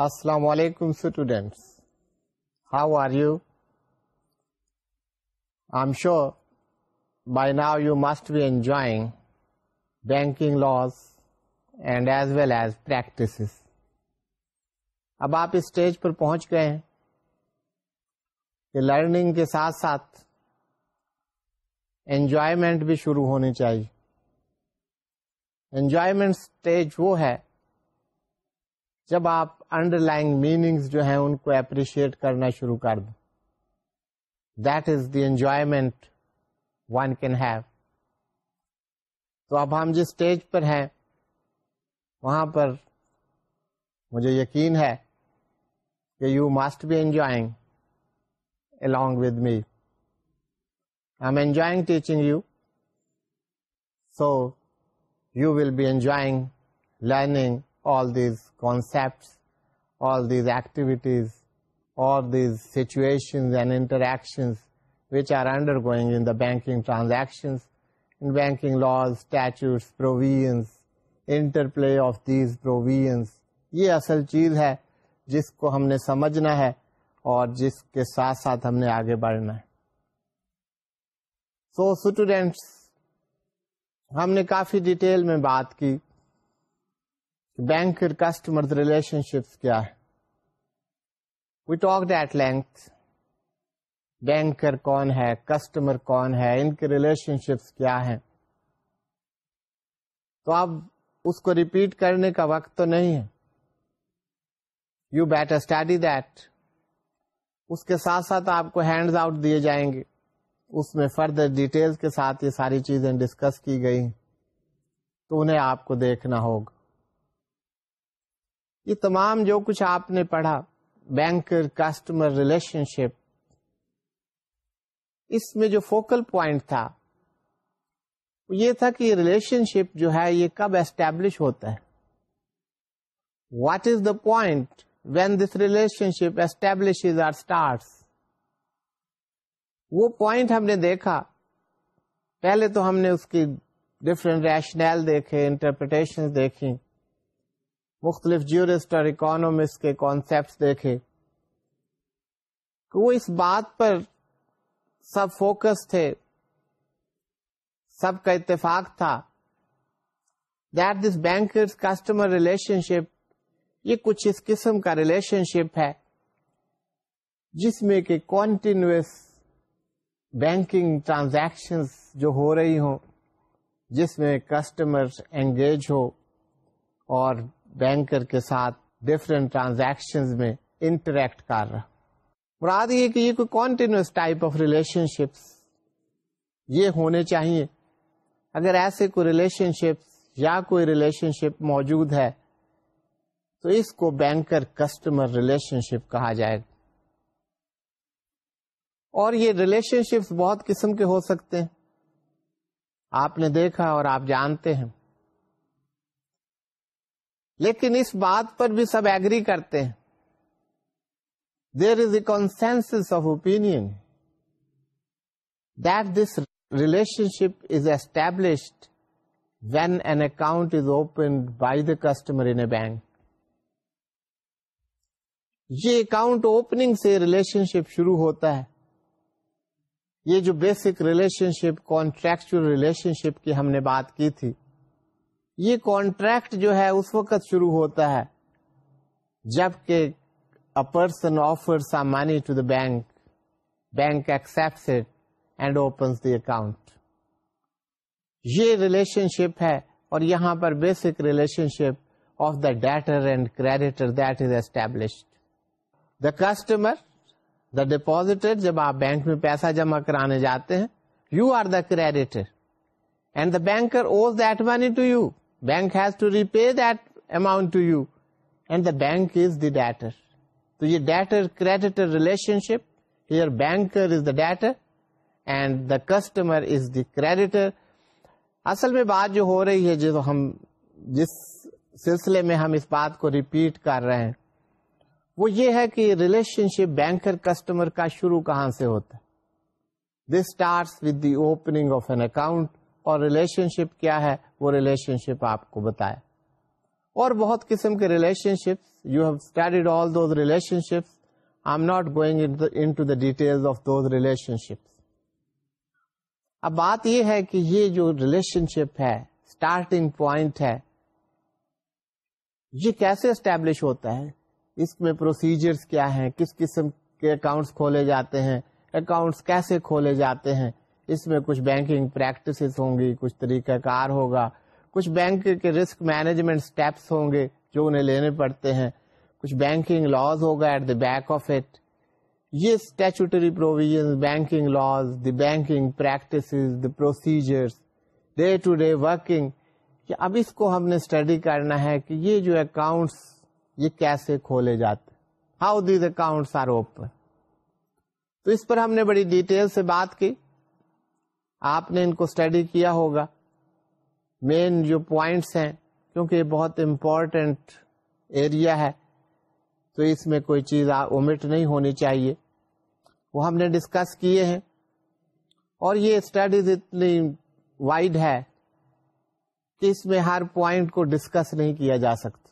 السلام علیکم students how are you I am sure by now you must be enjoying banking laws and as well as practice اب آپ stage پر پہنچ گئے ہیں کہ لرننگ کے ساتھ ساتھ انجوائمنٹ بھی شروع ہونی چاہیے۔ انجوائمنٹ اسٹیج وہ ہے جب آپ انڈر لائن میننگس جو ہیں ان کو اپریشیٹ کرنا شروع کر دیں that is the enjoyment one can have تو اب ہم جس اسٹیج پر ہیں وہاں پر مجھے یقین ہے کہ you must be enjoying along with me. I'm enjoying teaching you. So you will be enjoying learning all these concepts, all these activities, all these situations and interactions which are undergoing in the banking transactions, in banking laws, statutes, provisions, interplay of these provisions. یہ اصل چیز ہے جس کو ہم نے سمجھنا ہے اور جس کے ساتھ ساتھ ہم نے آگے بڑھنا ہے سو so, اسٹوڈینٹس ہم نے کافی ڈیٹیل میں بات کی بینک کسٹمر ریلیشن شپس کیا ہے we talk that length banker کون ہے کسٹمر کون ہے، ان کے ریلیشن شپس کیا ہے تو اب اس کو ریپیٹ کرنے کا وقت تو نہیں ہے۔ یو بیٹر اسٹڈی دیٹ اس کے ساتھ ساتھ آپ کو ہینڈز آؤٹ دیے جائیں گے۔ اس میں فردر ڈیٹیل کے ساتھ یہ ساری چیزیں ڈسکس کی گئی تو انہیں آپ کو دیکھنا ہوگا۔ یہ تمام جو کچھ آپ نے پڑھا بینکر کسٹمر ریلیشن شپ اس میں جو فوکل پوائنٹ تھا یہ تھا کہ ریلیشن شپ جو ہے، یہ کب اسٹیبلش ہوتا ہے؟ What is the point when this relationship establish or start وہ پوائنٹ ہم نے دیکھا۔ پہلے تو ہم نے اس کی ڈفرینٹ ریشنل دیکھے انٹرپریٹیشن دیکھی مختلف جیورسٹ اور اکانومسٹ کے کانسیپٹ دیکھے۔ کہ وہ اس بات پر سب فوکس تھے۔ سب کا اتفاق تھا۔ That this bankers customer relationship یہ کچھ اس قسم کا ریلیشن شپ ہے۔ جس میں کہ کنٹینیوس بینکنگ ٹرانزیکشن جو ہو رہی ہوں، جس میں کسٹمر انگیج ہو اور بینکر کے ساتھ ڈفرینٹ ٹرانزیکشن میں انٹریکٹ کر رہا۔ مراد یہ کہ یہ کوئی continuous type of relationships یہ ہونے چاہیے۔ اگر ایسے کوئی ریلیشن شپ یا کوئی ریلیشن شپ موجود ہے، تو اس کو بینکر کسٹمر ریلیشن شپ کہا جائے۔ گا اور یہ ریلیشن شپس بہت قسم کے ہو سکتے ہیں۔ آپ نے دیکھا اور آپ جانتے ہیں۔ لیکن اس بات پر بھی سب ایگری کرتے ہیں۔ There is a consensus of opinion that this relationship is established when an account is open by the customer in a bank یہ اکاؤنٹ اوپننگ سے ریلیشن شپ شروع ہوتا ہے۔ یہ جو basic relationship contractual relationship کی ہم نے بات کی تھی۔ یہ کانٹریکٹ جو ہے اس وقت شروع ہوتا ہے جبکہ person offer some money to the bank bank accept and opens the account یہ ریلیشن شپ ہے اور یہاں پر basic relationship of the debtor and creditor that is established the customer the depositor جب آپ بینک میں پیسہ جمع کرانے جاتے ہیں you are the creditor and the banker owes that money to you bank has to repay that amount to you and the bank is the debtor تو یہ debtor creditor relationship here banker is the debtor and the customer is the creditor اصل میں بات جو ہو رہی ہے، جو ہم جس سلسلے میں ہم اس بات کو ریپیٹ کر رہے ہیں، وہ یہ ہے کہ ریلیشن شپ بینکر کسٹمر کا شروع کہاں سے ہوتا ہے؟ This start with the opening of an account اور ریلیشن شپ کیا ہے؟ وہ ریلیشن شپ آپ کو بتایا اور بہت قسم کے relationships you have studied all those relationships I am not going into the detail of those relationships اب بات یہ ہے کہ یہ جو ریلیشن شپ ہے اسٹارٹنگ پوائنٹ ہے، یہ کیسے اسٹیبلش ہوتا ہے؟ اس میں پروسیجرز کیا ہیں؟ کس قسم کے اکاؤنٹس کھولے جاتے ہیں؟ اکاؤنٹس کیسے کھولے جاتے ہیں؟ اس میں کچھ بینکنگ پریکٹس ہوں گی، کچھ طریقہ کار ہوگا، کچھ بینک کے رسک مینجمنٹ اسٹیپس ہوں گے جو انہیں لینے پڑتے ہیں۔ کچھ بینکنگ لاز ہوگا at the back of it یہ statutory provision banking laws the banking practice the procedure day to day working اب اس کو ہم نے اسٹڈی کرنا ہے کہ یہ جو اکاؤنٹس یہ کیسے کھولے جاتے how these accounts are open تو اس پر ہم نے بڑی ڈیٹیل سے بات کی۔ آپ نے ان کو اسٹڈی کیا ہوگا. مین جو پوائنٹس ہیں، کیونکہ یہ بہت امپورٹینٹ ایریا ہے، تو اس میں کوئی چیز اومٹ نہیں ہونی چاہیے. وہ ہم نے ڈسکس کیے ہیں. اور یہ اسٹڈیز اتنی وائڈ ہے کہ اس میں ہر پوائنٹ کو ڈسکس نہیں کیا جا سکتا.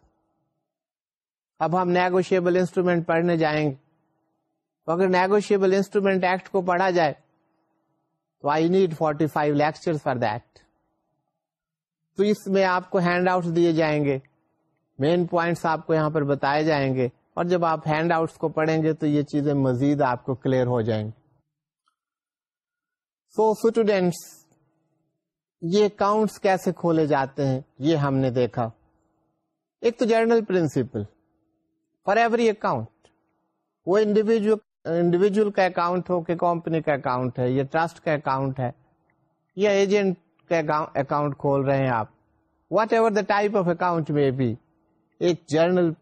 اب ہم نیگوشیبل انسٹرومینٹ پڑھنے جائیں گے. تو اگر نیگوشیبل انسٹرومینٹ ایکٹ کو پڑھا جائے تو I need forty five lecture for that تو اس میں آپ کو ہینڈ آؤٹ دیے جائیں گے۔ مین پوائنٹس آپ کو یہاں پر بتائے جائیں گے۔ اور جب آپ ہینڈ آؤٹس کو پڑھیں گے تو یہ چیزیں مزید آپ کو کلیئر ہو جائیں گی۔ سو اسٹوڈینٹس یہ اکاؤنٹس کیسے کھولے جاتے ہیں؟ یہ ہم نے دیکھا۔ ایک تو general principle for every account وہ انڈیویجل انڈیویجل کا اکاؤنٹ ہو کہ کمپنی کا اکاؤنٹ ہے، یا ٹرسٹ کا اکاؤنٹ ہے، یا ایجنٹ کا اکاؤنٹ کھول رہے ہیں آپ۔ Whatever the type of account میں بھی ایک جرنل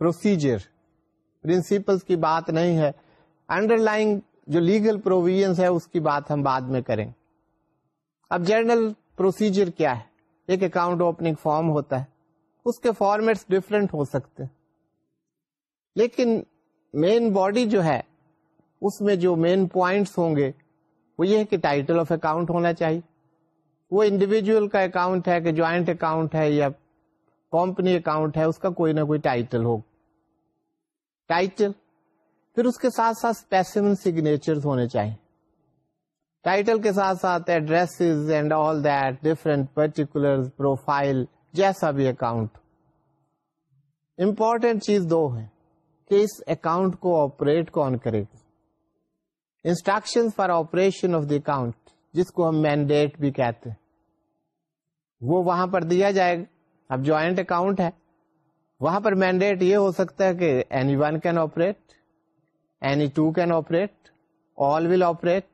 پروسیجر پرنسپل کی بات نہیں ہے۔ انڈر لائن جو لیگل پروویژ ہے، اس کی بات ہم بعد میں کریں۔ اب جرنل پروسیجر کیا ہے؟ ایک اکاؤنٹ اوپننگ فارم ہوتا ہے۔ اس کے فارمیٹس ڈفرینٹ ہو سکتے لیکن مین باڈی جو ہے اس میں جو مین پوائنٹس ہوں گے، وہ یہ ہے کہ ٹائٹل آف اکاؤنٹ ہونا چاہیے۔ وہ انڈیویجل کا اکاؤنٹ ہے کہ جوائنٹ اکاؤنٹ ہے یا کمپنی اکاؤنٹ ہے، اس کا کوئی نہ کوئی ٹائٹل ہو۔ ٹائٹل پھر اس کے ساتھ ساتھ اسپیسیمن سگنیچر ہونے چاہیے۔ ٹائٹل کے ساتھ ساتھ address and all that different particular profile جیسا بھی اکاؤنٹ امپورٹینٹ چیز دو ہے کہ اس اکاؤنٹ کو آپریٹ کون کرے گا۔ Instruction for operation of the account جس کو ہم مینڈیٹ بھی کہتے ہیں۔ وہ وہاں پر دیا جائے گا۔ اب جوائنٹ اکاؤنٹ ہے۔ وہاں پر مینڈیٹ یہ ہو سکتا ہے کہ any one can operate any two can operate all will operate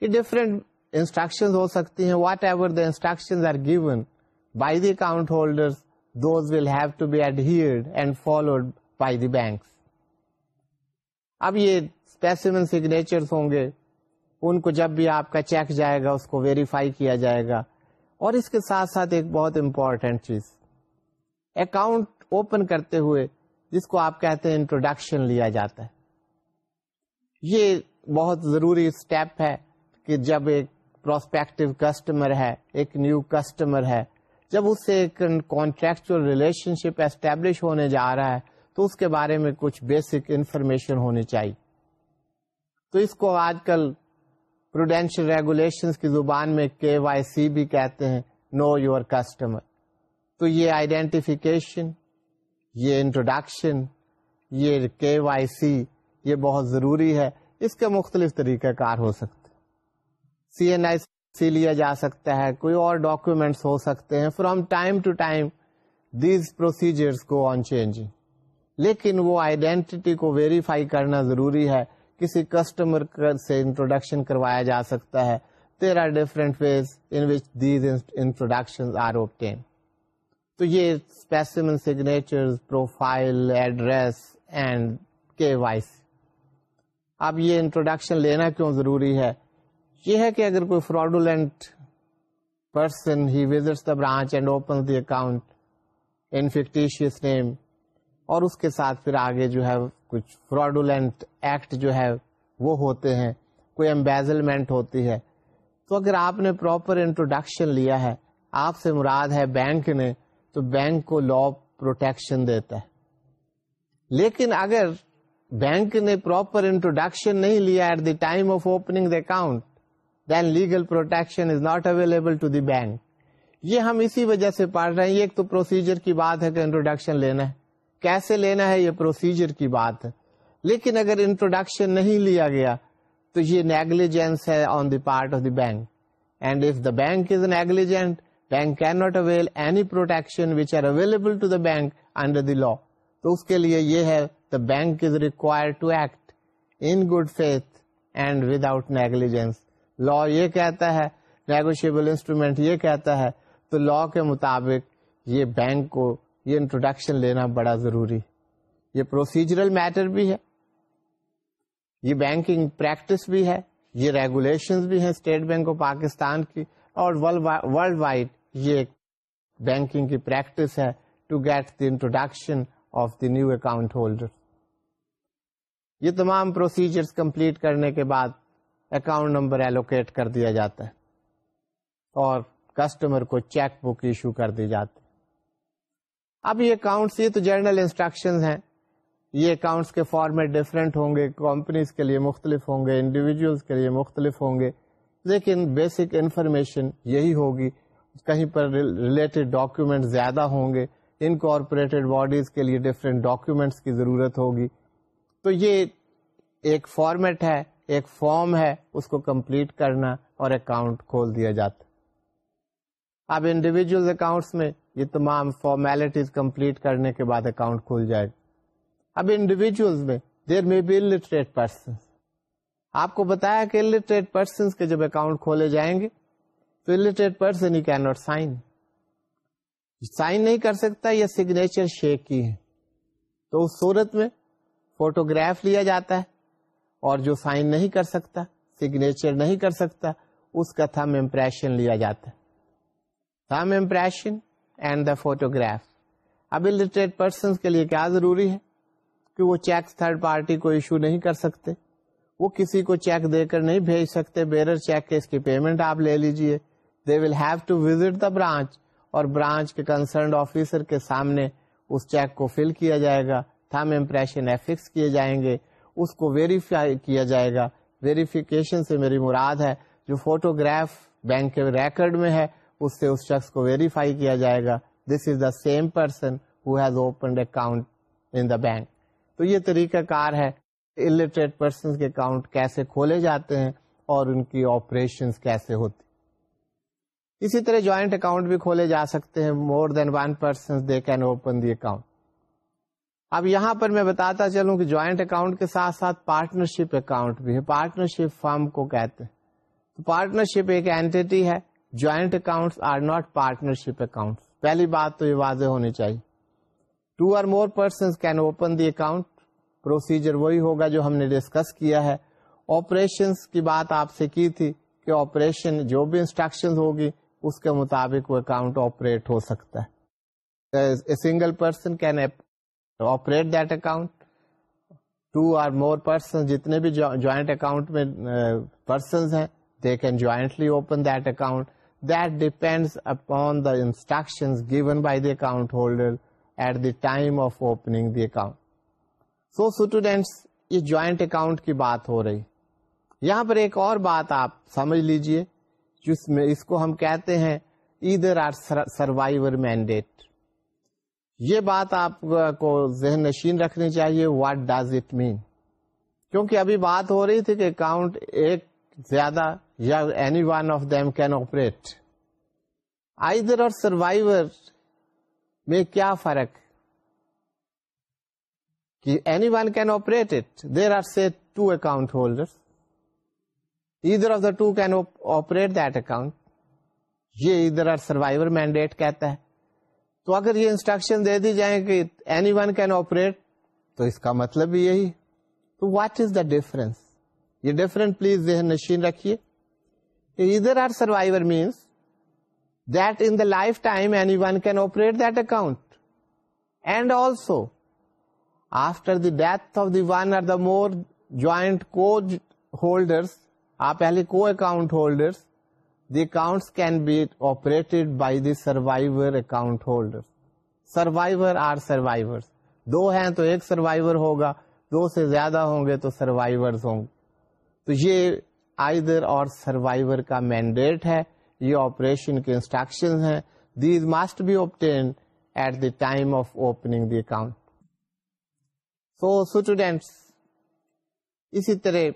یہ ڈفرینٹ انسٹرکشن ہو سکتی ہیں۔ Whatever the instruction are given by the account holder those will have to be ایڈہڈ and followed by the banks اب یہ specimen signature ہوں گے، ان کو جب بھی آپ کا چیک جائے گا، اس کو ویریفائی کیا جائے گا۔ اور اس کے ساتھ ساتھ ایک بہت امپورٹینٹ چیز اکاؤنٹ اوپن کرتے ہوئے جس کو آپ کہتے ہیں انٹروڈکشن لیا جاتا ہے۔ یہ بہت ضروری اسٹیپ ہے کہ جب ایک پروسپیکٹو کسٹمر ہے، ایک نیو کسٹمر ہے، جب اس سے ایک کانٹریکچل ریلیشن شپ اسٹیبلش ہونے جا رہا ہے، تو اس کے بارے میں کچھ بیسک انفارمیشن ہونی چاہیے۔ تو اس کو آج کل پروڈینشیل ریگولیشن کی زبان میں کے وائی سی بھی کہتے ہیں نو یور کسٹمر تو یہ آئیڈینٹیفیکیشن یہ انٹروڈکشن یہ کے وائی سی، یہ بہت ضروری ہے۔ اس کا مختلف طریقہ کار ہو سکتا سی این آئی سی لیا جا سکتا ہے، کوئی اور ڈاکومینٹس ہو سکتے ہیں۔ From time to time these procedures کو آن چینجنگ لیکن وہ آئیڈینٹی کو ویریفائی کرنا ضروری ہے۔ کسی کسٹمر سے انٹروڈکشن کروایا جا سکتا ہے۔ There are different ways in which these introduction are obtain تو یہ specimen signature profile address and کے وائس اب یہ انٹروڈکشن لینا کیوں ضروری ہے؟ یہ ہے کہ اگر کوئی fraudulent person he visits the branch and open the account in fictitious name اور اس کے ساتھ پھر آگے جو ہے کچھ فراڈولینٹ ایکٹ جو ہے وہ ہوتے ہیں، کوئی امبیزلمنٹ ہوتی ہے۔ تو اگر آپ نے پراپر انٹروڈکشن لیا ہے، آپ سے مراد ہے بینک نے، تو بینک کو لا پروٹیکشن دیتا ہے۔ لیکن اگر بینک نے پراپر انٹروڈکشن نہیں لیا at the time of opening the account then legal protection is not available to the bank یہ ہم اسی وجہ سے پڑھ رہے ہیں۔ ایک تو پروسیجر کی بات ہے کہ انٹروڈکشن لینا ہے۔ کیسے لینا ہے یہ پروسیجر کی بات ہے۔ لیکن اگر انٹروڈکشن نہیں لیا گیا، تو یہ نیگلیجنس ہے on the part of the bank and if the bank is negligent bank can not avail any protection which are available to the bank under the law تو اس کے لیے یہ ہے the bank is require to act in good faith and without negligence law یہ کہتا ہے negotiable instrument یہ کہتا ہے، تو لا کے مطابق یہ بینک کو یہ انٹروڈکشن لینا بڑا ضروری یہ پروسیجرل میٹر بھی ہے۔ یہ بینکنگ پریکٹس بھی ہے۔ یہ ریگولیشن بھی ہیں اسٹیٹ بینک آف پاکستان کی۔ اور ورلڈ وائڈ یہ بینکنگ کی پریکٹس ہے to get the introduction of the new account holder یہ تمام پروسیجر کمپلیٹ کرنے کے بعد اکاؤنٹ نمبر ایلوکیٹ کر دیا جاتا ہے۔ اور کسٹمر کو چیک بک ایشو کر دی جاتی اب یہ اکاؤنٹس یہ تو جرنل انسٹرکشن ہیں. یہ اکاؤنٹس کے فارمیٹ ڈفرینٹ ہوں گے کمپنیز کے لیے مختلف ہوں گے انڈیویجلس کے لیے مختلف ہوں گے. لیکن بیسک انفارمیشن یہی ہوگی، کہیں پر ریلیٹڈ ڈاکیومینٹ زیادہ ہوں گے انکارپوریٹڈ باڈیز کے لیے ڈفرینٹ ڈاکیومینٹس کی ضرورت ہوگی. تو یہ ایک فارمیٹ ہے، ایک فارم ہے، اس کو کمپلیٹ کرنا اور اکاؤنٹ کھول دیا جاتا. اب انڈیویجل اکاؤنٹس میں یہ تمام فارمیلٹیز کمپلیٹ کرنے کے بعد اکاؤنٹ کھل جائے گا۔ اب انڈیویجل میں دیر میں بی الٹریٹ پرسن آپ کو بتایا کہ الٹریٹ پرسن کے جب اکاؤنٹ کھولے جائیں گے، تو illiterate person he can not sign sign نہیں کر سکتا یا سگنیچر شیک کی ہے۔ تو اس صورت میں فوٹوگراف لیا جاتا ہے اور جو سائن نہیں کر سکتا سگنیچر نہیں کر سکتا، اس کا تھم امپریشن لیا جاتا ہے۔ Thumb impression and the photograph اب الٹریٹ پرسن کے لیے کیا ضروری ہے؟ کہ وہ چیک تھرڈ پارٹی کو ایشو نہیں کر سکتے۔ وہ کسی کو چیک دے کر نہیں بھیج سکتے۔ بیرر چیک کے اس کی پیمنٹ آپ لے لیجیے۔ They will have to visit the branch اور برانچ کے کنسرنڈ آفیسر کے سامنے اس چیک کو فل کیا جائے گا۔ تھم امپریشن ایفکس کیے جائیں گے۔ اس کو ویریفائی کیا جائے گا۔ ویریفیکیشن سے میری مراد ہے، جو فوٹوگراف بینک کے ریکارڈ میں ہے اس سے اس شخص کو ویریفائی کیا جائے گا۔ This is the same person who has opened account in the bank تو یہ طریقہ کار ہے۔ الٹریٹ پرسن کے اکاؤنٹ کیسے کھولے جاتے ہیں اور ان کی آپریشن کیسے ہوتی۔ اسی طرح جوائنٹ اکاؤنٹ بھی کھولے جا سکتے ہیں۔ More than one person they can open the account اب یہاں پر میں بتاتا چلوں کہ جوائنٹ اکاؤنٹ کے ساتھ ساتھ پارٹنرشپ اکاؤنٹ بھی ہے۔ پارٹنرشپ فارم کو کہتے ہیں۔ تو پارٹنرشپ ایک اینٹی ہے۔ Joint account are not partnership account پہلی بات تو یہ واضح ہونی چاہیے۔ Two or more person can open the account procedure وہی ہوگا جو ہم نے ڈسکس کیا ہے۔ آپریشن کی بات آپ سے کی تھی کہ آپریشن جو بھی انسٹرکشن ہوگی، اس کے مطابق وہ اکاؤنٹ آپریٹ ہو سکتا ہے۔ Single person can operate that account two or more person جتنے بھی جوائنٹ اکاؤنٹ میں uh, پرسنز ہیں they can jointly open that account that depends upon the instruction given by the account holder at the time of opening the account so students یہ joint account کی بات ہو رہی یہاں پر ایک اور بات آپ سمجھ لیجیے جس میں اس کو ہم کہتے ہیں ادھر آر سروائر مینڈیٹ یہ بات آپ کو ذہن نشین رکھنی چاہیے واٹ ڈز اٹ مین کیونکہ ابھی بات ہو رہی تھی کہ اکاؤنٹ ایک زیادہ یا any one of them can operate either اور سروائر میں کیا فرق؟ کہ any one can operate it there are say two account holder either of the two can operate that account یہ ادھر آر سروائر مینڈیٹ کہتا ہے۔ تو اگر یہ انسٹرکشن دے دی جائیں کہ اینی ون کین آپریٹ تو اس کا مطلب بھی یہی۔ تو واٹ از دا ڈفرنس یہ ڈفرنٹ پلیز ذہن نشین رکھیے۔ Either or survivor means that in the lifetime any one can operate that account and also after the death of the one or the more joint co holders آپ پہلے کو account holders the account can be operated by the survivor account holder survivor or survivor دو ہیں تو ایک survivor ہوگا دو سے زیادہ ہوں گے تو سروائیور ہوں گے تو یہ آئدر اور سروائیور کا مینڈیٹ ہے یہ آپریشن کے انسٹرکشن ہیں these must be obtain at the time of opening the account so students اسی طرح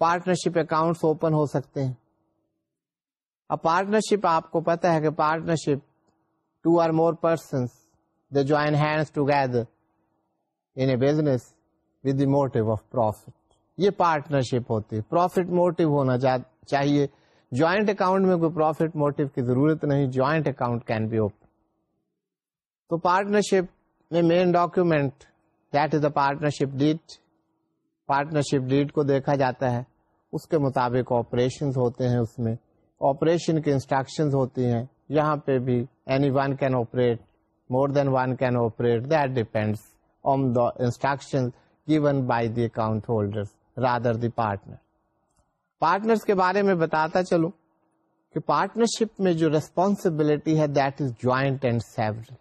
پارٹنرشپ اکاؤنٹس اوپن ہو سکتے ہیں اب پارٹنرشپ آپ کو پتا ہے کہ partnership two or more persons they join hands together in a business with the motto of profit یہ پارٹنرشپ ہوتی ہے۔ پروفٹ موٹو ہونا چاہیے۔ جوائنٹ اکاؤنٹ میں کوئی پروفٹ موٹو کی ضرورت نہیں joint account can be open تو پارٹنرشپ میں main document that is the partnership deed partnership deed کو دیکھا جاتا ہے۔ اس کے مطابق آپریشن ہوتے ہیں اس میں۔ آپریشن کی انسٹرکشن ہوتی ہیں۔ یہاں پہ بھی any one can operate more than one can operate that depends on the instruction given by the account holder rather the partner. Partner کے بارے میں بتاتا چلو کہ پارٹنرشپ میں جو ریسپانسبلٹی ہے that is joint and several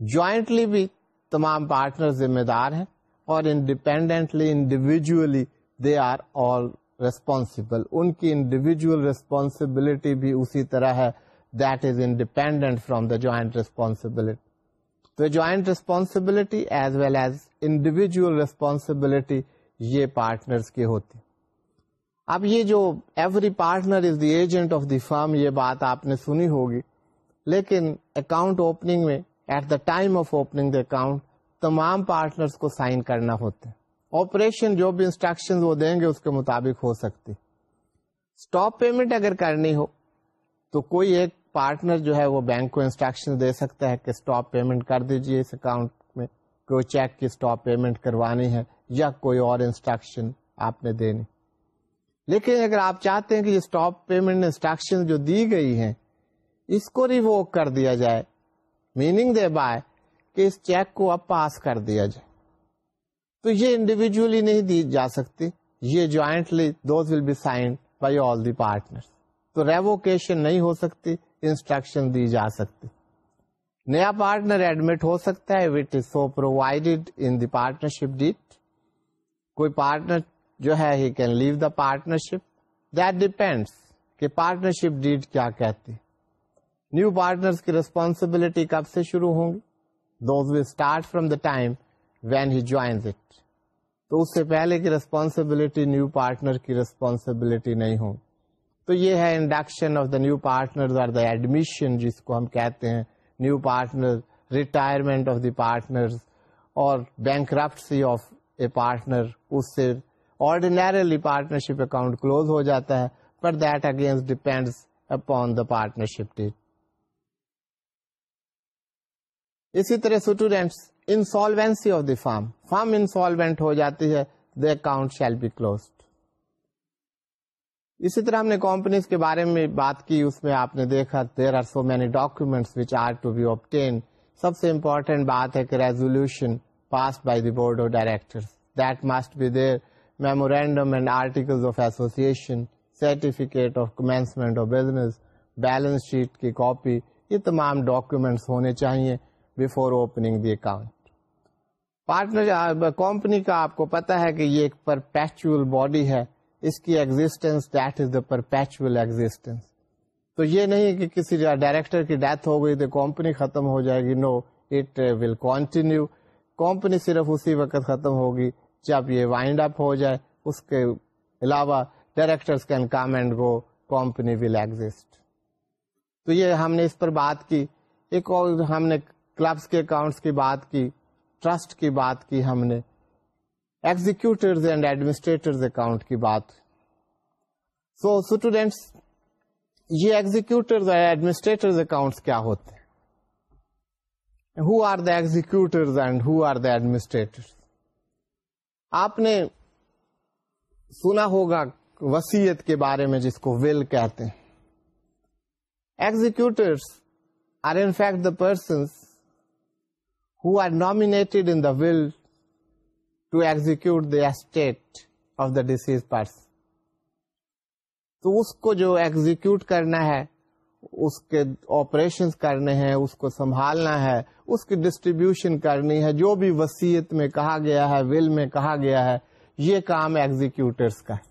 jointly بھی تمام پارٹنر ذمہ دار ہیں اور independently individually they are all responsible ان کی انڈیویجل ریسپانسبلٹی بھی اسی طرح ہے that is independent from the joint responsibility تو joint responsibility as well as individual responsibility یہ پارٹنرس کی ہوتی اب یہ جو every partner is the agent of the firm یہ بات آپ نے سنی ہوگی، لیکن اکاؤنٹ اوپننگ میں at the time of opening the account تمام پارٹنرس کو سائن کرنا ہوتا ہے۔ آپریشن جو بھی انسٹرکشن وہ دیں گے، اس کے مطابق ہو سکتی اسٹاپ پیمنٹ اگر کرنی ہو، تو کوئی ایک پارٹنر جو ہے وہ بینک کو انسٹرکشن دے سکتا ہے کہ اسٹاپ پیمنٹ کر دیجیے اس اکاؤنٹ میں، کوئی چیک کی اسٹاپ پیمنٹ کروانی ہے۔ یا کوئی اور انسٹرکشن آپ نے دینی لیکن اگر آپ چاہتے ہیں کہ یہ اسٹاپ پیمنٹ انسٹرکشن جو دی گئی ہیں، اس کو ریووک کر دیا جائے۔ میننگ دے بائے کہ اس چیک کو اب پاس کر دیا جائے۔ تو یہ انڈیویجلی نہیں دی جا سکتی، یہ jointly those will be signed by all the partner تو ریووکیشن نہیں ہو سکتی انسٹرکشن دی جا سکتی۔ نیا پارٹنر ایڈمٹ ہو سکتا ہے what is so provided in the partnership deed کوئی پارٹنر جو ہے ہی can leave the partnership that depends کہ پارٹنرشپ ڈیڈ کیا کہتی نیو پارٹنر کی ریسپانسبلٹی کب سے شروع ہوں گی those will start from the time when he joins it تو اس سے پہلے کی ریسپانسبلٹی نیو پارٹنر کی ریسپانسبلٹی نہیں ہوں تو یہ ہے induction of the new partner اور دا ایڈمیشن جس کو ہم کہتے ہیں. New partner retirement of the partner اور بینک آف اے پارٹنر، اس سے آرڈینرلی پارٹنرشپ اکاؤنٹ کلوز ہو جاتا ہے پر that against depend upon the partnership deed اسی طرح students insolvency of the firm firm insolvent ہو جاتی ہے the account shall be close اسی طرح ہم نے کمپنیز کے بارے میں بات کی، اس میں آپ نے دیکھا there are so many documents which are to be obtain سب سے امپورٹینٹ بات ہے کہ resolution pass by the board of director that must be there memorandum and article of association certificate of commencement of business balance sheet کی copy یہ تمام documents ہونے چاہیے before opening the account partner company کا آپ کو پتا ہے کہ یہ ایک پرپیچل باڈی ہے. اس کی existence that is the perpetual existence تو یہ نہیں کہ کسی ڈائریکٹر کی ڈیتھ ہو گئی تو کمپنی ختم ہو جائے گی. No it will continue company صرف اسی وقت ختم ہوگی جب یہ وائنڈ اپ ہو جائے اس کے علاوہ director can come and go company will exit تو یہ ہم نے اس پر بات کی ایک اور ہم نے کلبس کے اکاؤنٹس کی بات کی ٹرسٹ کی بات کی ہم نے ایگزیکٹر اینڈ ایڈمنسٹریٹر اکاؤنٹ کی بات. سو so, اسٹوڈینٹس یہ ایگزیکٹر ایڈمنسٹریٹر اکاؤنٹس کیا ہوتے؟ ہیں who are the executor and who are the administrator آپ نے سنا ہوگا وسیعت کے بارے میں جس کو ول کہتے ہیں۔ Executors are in fact the persons who are named in the will to execute the estate of the deceased person تو اس کو جو ایگزیکٹ کرنا ہے اس کے آپریشن کرنے ہیں، اس کو سنبھالنا ہے، اس کی ڈسٹریبیوشن کرنی ہے، جو بھی وسیعت میں کہا گیا ہے ول میں کہا گیا ہے، یہ کام ایگزیکٹرس کا ہے۔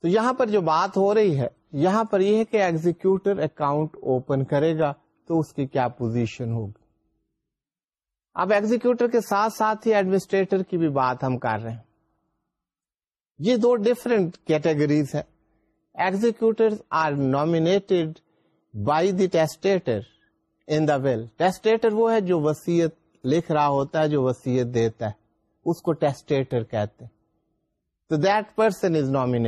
تو یہاں پر جو بات ہو رہی ہے، یہاں پر یہ ہے کہ ایگزیکٹر اکاؤنٹ اوپن کرے گا تو اس کی کیا پوزیشن ہوگی۔ اب ایگزیکٹر کے ساتھ ساتھ ہی ایڈمنسٹریٹر کی بھی بات ہم کر رہے ہیں۔ یہ دو ڈفرینٹ کیٹیگریز ہیں۔ Executor are named by the testator in the will testator وہ ہے جو وسیعت لکھ رہا ہوتا ہے، جو وسیعت دیتا ہے۔ اس کو ٹیسٹیٹر کہتے ہیں۔ تو دیٹ پرسن از نامڈ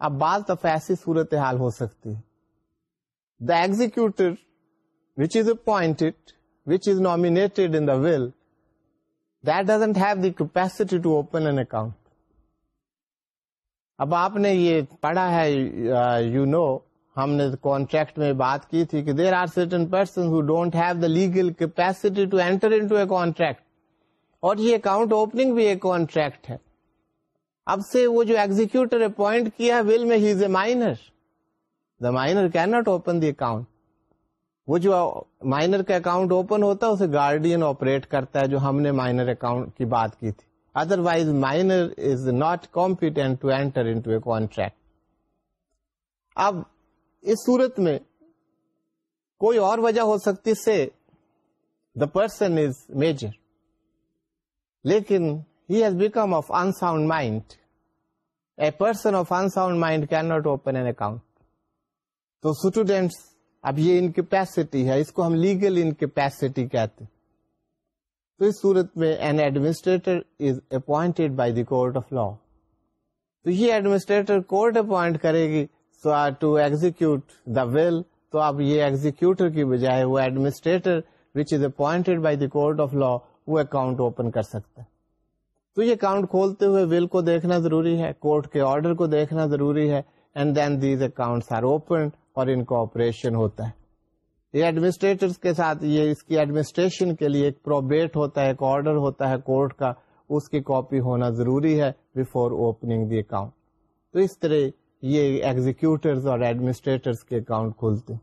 اب بعض دفعہ ایسی صورت حال ہو سکتی ہے۔ The executor which is appointed which is named in the will that doesn't have the capacity to open an account اب آپ نے یہ پڑھا ہے یو نو ہم نے کانٹریکٹ میں بات کی تھی کہ there are certain person who don't have the legal capacity to enter into a contract اور یہ اکاؤنٹ اوپننگ بھی ایک کانٹریکٹ ہے۔ اب سے وہ جو ایگزیکٹر اپوائنٹ کیا ول میں he is a minor the minor can not open the account وہ جو مائنر کا اکاؤنٹ اوپن ہوتا ہے، اسے گارڈین آپریٹ کرتا ہے، جو ہم نے مائنر اکاؤنٹ کی بات کی تھی۔ Otherwise minor is not competent to enter in a contract اب اس صورت میں کوئی اور وجہ ہو سکتی سے دا پرسن از میجر لیکن he has become of unsound mind a person of unsound mind can not open an account تو اسٹوڈینٹس اب یہ انکیپیسٹی ہے، اس کو ہم لیگل انکیپیسٹی کہتے تو اس صورت میں an administrator is appointed by the court of law تو یہ ایڈمنسٹریٹر کورٹ اپوائنٹ کرے گی so or to execute the will تو اب یہ ایگزیکٹر کی بجائے وہ administrator which is appointed by the court of law وہ اکاؤنٹ اوپن کر سکتا ہے۔ تو یہ اکاؤنٹ کھولتے ہوئے ول کو دیکھنا ضروری ہے کورٹ کے آرڈر کو دیکھنا ضروری ہے and then these account are open اور ان کا آپریشن ہوتا ہے۔ یہ ایڈمنسٹریٹر کے ساتھ یہ اس کی ایڈمنسٹریشن کے لیے ایک پروبیٹ ہوتا ہے، ایک آرڈر ہوتا ہے کورٹ کا، اس کی کاپی ہونا ضروری ہے بفور اوپننگ دی اکاؤنٹ تو اس طرح یہ ایگزیکٹرز اور ایڈمنسٹریٹرز کے اکاؤنٹ کھولتے ہیں۔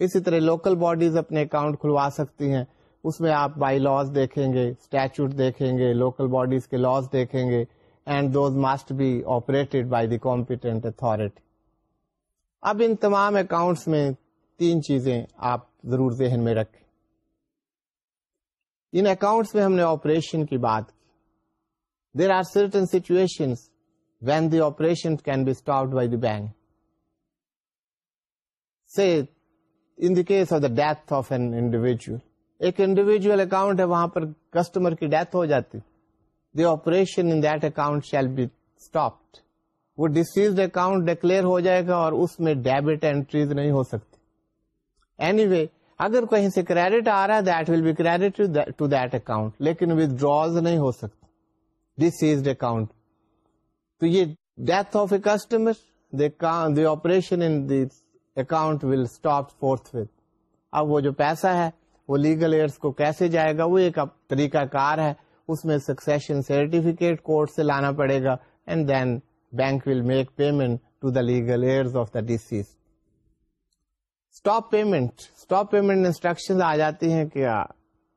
اسی طرح لوکل باڈیز اپنے اکاؤنٹ کھلوا سکتی ہیں۔ اس میں آپ بائی لاس دیکھیں گے اسٹیچوٹ دیکھیں گے لوکل باڈیز کے لاس دیکھیں گے and those must be operated by the competent authority اب ان تمام اکاؤنٹس میں تین چیزیں آپ ضرور ذہن میں رکھیں۔ ان اکاؤنٹس میں ہم نے آپریشن کی بات کی۔ There are certain situation when the operation can be stop by the bank سے in the case of the death of an individual ایک انڈیویجل اکاؤنٹ ہے وہاں پر کسٹمر کی ڈیتھ ہو جاتی the operation in that account shall be stopped وہ deceased account declare ہو جائے گا اور اس میں ڈیبٹ اینٹریز نہیں ہو سکتی اینی anyway, اگر کہیں سے کریڈٹ آ رہا ہے that will be credit to that account لیکن ود ڈراز نہیں ہو سکتا سکتی ڈسیزڈ اکاؤنٹ تو یہ death of a customer the operation in this account will stop forthwith اب وہ جو پیسہ ہے وہ لیگل ایئرس کو کیسے جائے گا؟ وہ ایک طریقہ کار ہے. اس میں سکسیشن سرٹیفکیٹ کورٹ سے لانا پڑے گا and then bank will make payment to the legal heir of the deceased stop payment stop payment instruction آ جاتی ہیں کہ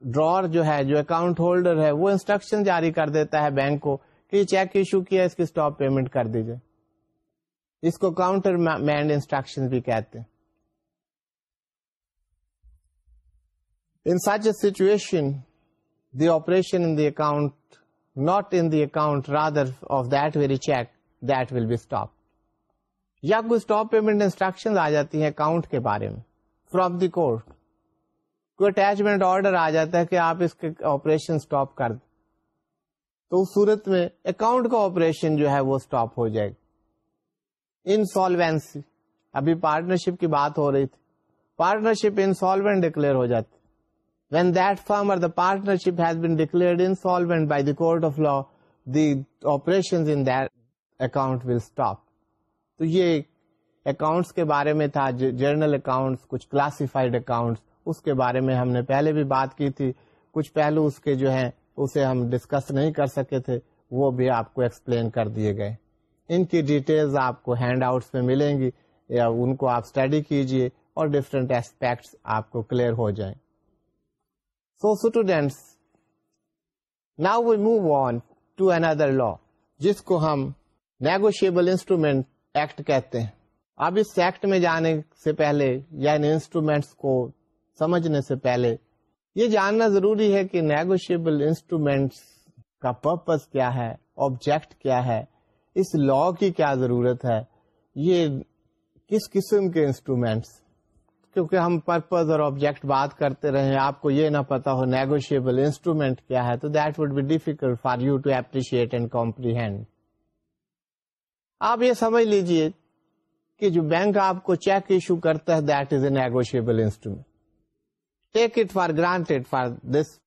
ڈرور جو ہے، جو اکاؤنٹ ہولڈر ہے، وہ انسٹرکشن جاری کر دیتا ہے بینک کو کہ یہ چیک ایشو کیا اس کی اسٹاپ پیمنٹ کر دیجیے اس کو کاؤنٹر مینڈ انسٹرکشن بھی کہتے ہیں۔ In such a situation the operation in the account not in the account rather of that very cheque that will be stop یا کوئی اسٹاپ پیمنٹ انسٹرکشن آ جاتی ہیں اکاؤنٹ کے بارے میں فرام دی کورٹ کوئی اٹیچمنٹ آرڈر آ جاتا ہے کہ آپ اس کے آپریشن اسٹاپ کر دیں۔ تو اس صورت میں اکاؤنٹ کا آپریشن جو ہے وہ اسٹاپ ہو جائے گا۔ انسالوینسی ابھی پارٹنرشپ کی بات ہو رہی تھی۔ پارٹنرشپ انسالوینٹ ڈکلیئر ہو جاتی۔ وین دیٹ فارم اور the partnership has been declare insolvent by the court of law the operation in that account will stop تو یہ اکاؤنٹس کے بارے میں تھا جرنل اکاؤنٹس کچھ کلاسیفائڈ اکاؤنٹس اس کے بارے میں ہم نے پہلے بھی بات کی تھی۔ کچھ پہلو اس کے جو ہیں، اسے ہم ڈسکس نہیں کر سکے تھے، وہ بھی آپ کو ایکسپلین کر دیے گئے۔ ان کی ڈیٹیلز آپ کو ہینڈ آؤٹس میں ملیں گی، یا ان کو آپ اسٹڈی کیجیے اور ڈفرینٹ ایسپیکٹس آپ کو کلیئر ہو جائیں۔ So students now we move on to another law جس کو ہم نیگوشیبل انسٹرومینٹ ایکٹ کہتے ہیں۔ اب اس ایکٹ میں جانے سے پہلے یعنی یا ان انسٹرومینٹس کو سمجھنے سے پہلے، یہ جاننا ضروری ہے کہ نیگوشیبل انسٹرومینٹس کا پرپز کیا ہے آبجیکٹ کیا ہے، اس لا کی کیا ضرورت ہے، یہ کس قسم کے انسٹرومینٹس کیونکہ ہم پرپز اور آبجیکٹ بات کرتے رہے آپ کو یہ نہ پتا ہو نیگوشیبل انسٹرومینٹ کیا ہے، تو that would be difficult for you to appreciate and comprehend آپ یہ سمجھ لیجیے کہ جو بینک آپ کو چیک ایشو کرتا ہے that is a negotiable instrument take it for granted for this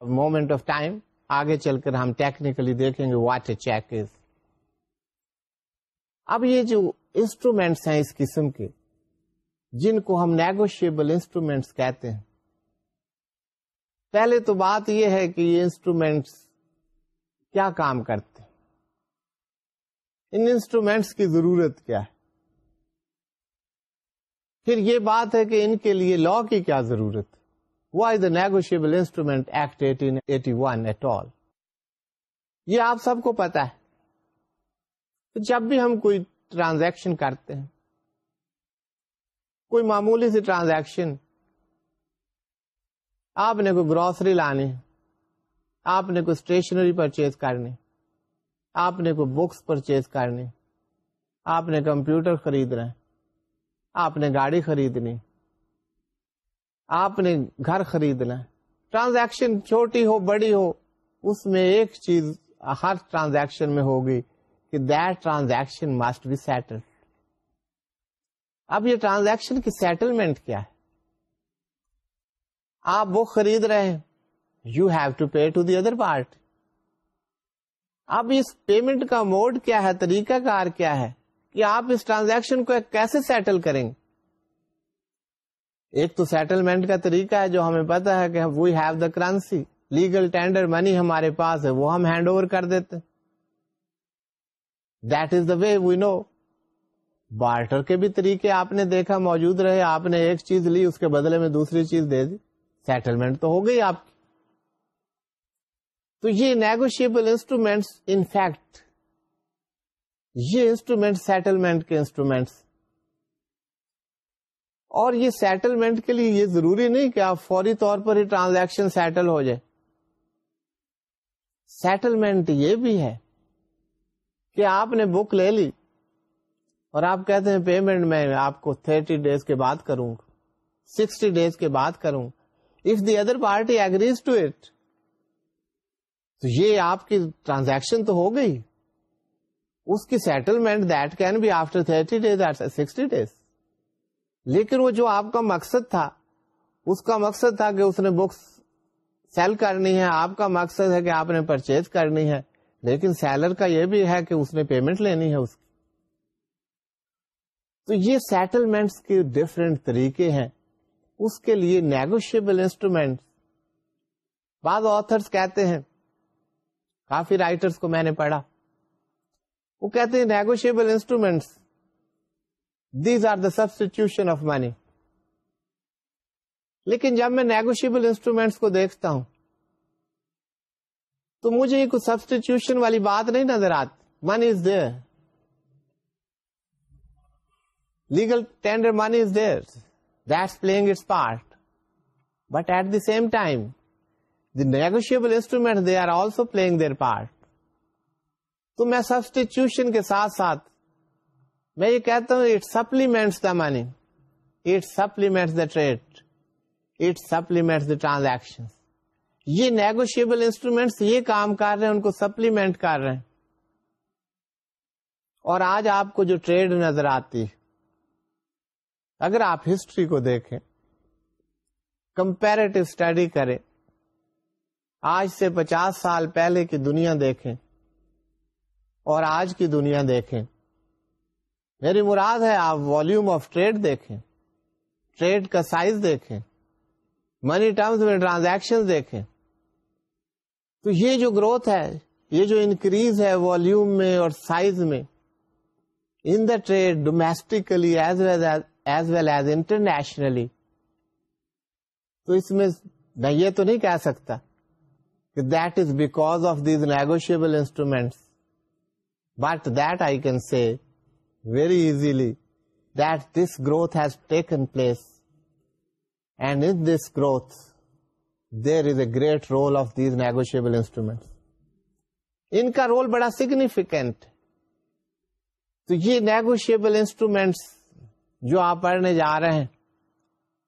moment of time آگے چل کر ہم ٹیکنیکلی دیکھیں گے واٹ اے چیک از اب یہ جو انسٹرومینٹس ہیں اس قسم کے، جن کو ہم نیگوشیبل انسٹرومینٹس کہتے ہیں۔ پہلے تو بات یہ ہے کہ یہ انسٹرومینٹس کیا کام کرتے ان انسٹرومینٹس کی ضرورت کیا ہے؟ پھر یہ بات ہے کہ ان کے لیے لا کی کیا ضرورت؟ Why the negotiable instrument act eighteen eighty one at all یہ آپ سب کو پتا ہے۔ جب بھی ہم کوئی ٹرانزیکشن کرتے ہیں، کوئی معمولی سی ٹرانزیکشن آپ نے کوئی گروسری لانی آپ نے کوئی اسٹیشنری پرچیز کرنی آپ نے کوئی بکس پرچیز کرنی، آپ نے کمپیوٹر خریدنا، آپ نے گاڑی خریدنی، آپ نے گھر خریدنا۔ ٹرانزیکشن چھوٹی ہو، بڑی ہو، اس میں ایک چیز ہر ٹرانزیکشن میں ہوگی کہ that transaction must be settle اب یہ ٹرانزیکشن کی سیٹلمنٹ کیا ہے؟ آپ وہ خرید رہے ہیں you have to pay to the other part اب اس پیمنٹ کا موڈ کیا ہے؟ طریقہ کار کیا ہے؟ کہ آپ اس ٹرانزیکشن کو کیسے سیٹل کریں گے؟ ایک تو سیٹلمنٹ کا طریقہ ہے جو ہمیں پتا ہے کہ we have the currency legal tender money ہمارے پاس ہے، وہ ہم ہینڈ اوور کر دیتے that is the way we know barter کے بھی طریقے آپ نے دیکھا موجود رہے، آپ نے ایک چیز لی، اس کے بدلے میں دوسری چیز دے دی۔ سیٹلمنٹ تو ہو گئی آپ کی۔ تو یہ نیگوشیبل انسٹرومینٹس ان فیکٹ یہ انسٹرومینٹ سیٹلمنٹ کے انسٹرومینٹس اور یہ سیٹلمنٹ کے لیے یہ ضروری نہیں کہ آپ فوری طور پر ہی ٹرانزیکشن سیٹل ہو جائے. سیٹلمنٹ یہ بھی ہے کہ آپ نے بک لے لی اور آپ کہتے ہیں پیمنٹ میں آپ کو تھرٹی ڈیز کے بعد کروں گا سکسٹی ڈیز کے بعد کروں if the other party agrees to it تو یہ آپ کی ٹرانزیکشن تو ہو گئی۔ اس کی settlement that can be after thirty days sixty days لیکن وہ جو آپ کا مقصد تھا، اس کا مقصد تھا کہ اس نے بکس سیل کرنی ہے آپ کا مقصد ہے کہ آپ نے پرچیز کرنی ہے لیکن سیلر کا یہ بھی ہے کہ اس نے پیمنٹ لینی ہے اس کی۔ تو یہ سیٹلمنٹس کے ڈفرینٹ طریقے ہیں۔ اس کے لیے نیگوشیبل انسٹرومینٹ بعض آتھرس کہتے ہیں کافی رائٹرس کو میں نے پڑھا۔ وہ کہتے ہیں negotiable instruments these are the substitution of money لیکن جب میں نیگوشیبل انسٹرومینٹس کو دیکھتا ہوں، تو مجھے یہ کچھ سبسٹیوشن والی بات نہیں نظر آتی۔ Money is there legal tender money is there that's playing its part but at the same time negotiable instrument they are also playing their part تو میں سبسٹیچیوشن کے ساتھ ساتھ میں یہ کہتا ہوں it supplements the money it supplement the trade it supplement the transaction یہ نیگوشیبل انسٹرومینٹس یہ کام کر رہے ہیں، ان کو سپلیمنٹ کر رہے ہیں. اور آج آپ کو جو ٹریڈ نظر آتی اگر آپ ہسٹری کو دیکھیں کمپیرٹیو اسٹڈی کریں آج سے پچاس سال پہلے کی دنیا دیکھیں اور آج کی دنیا دیکھیں۔ میری مراد ہے آپ والیوم آف ٹریڈ دیکھیں۔ ٹریڈ کا سائز دیکھیں۔ منی ٹرمز میں ٹرانزیکشن دیکھیں۔ تو یہ جو گروتھ ہے، یہ جو انکریز ہے والیوم میں اور سائز میں in the trade domestically as well as well as internationally تو اس میں میں یہ تو نہیں کہہ سکتا۔ That is because of these negotiable instruments but that I can see very easily that this growth has taken place and in this growth there is a great role of these negotiable instruments ان کا role بڑا significant تو یہ negotiable instruments جو آپ پڑھنے جا رہے ہیں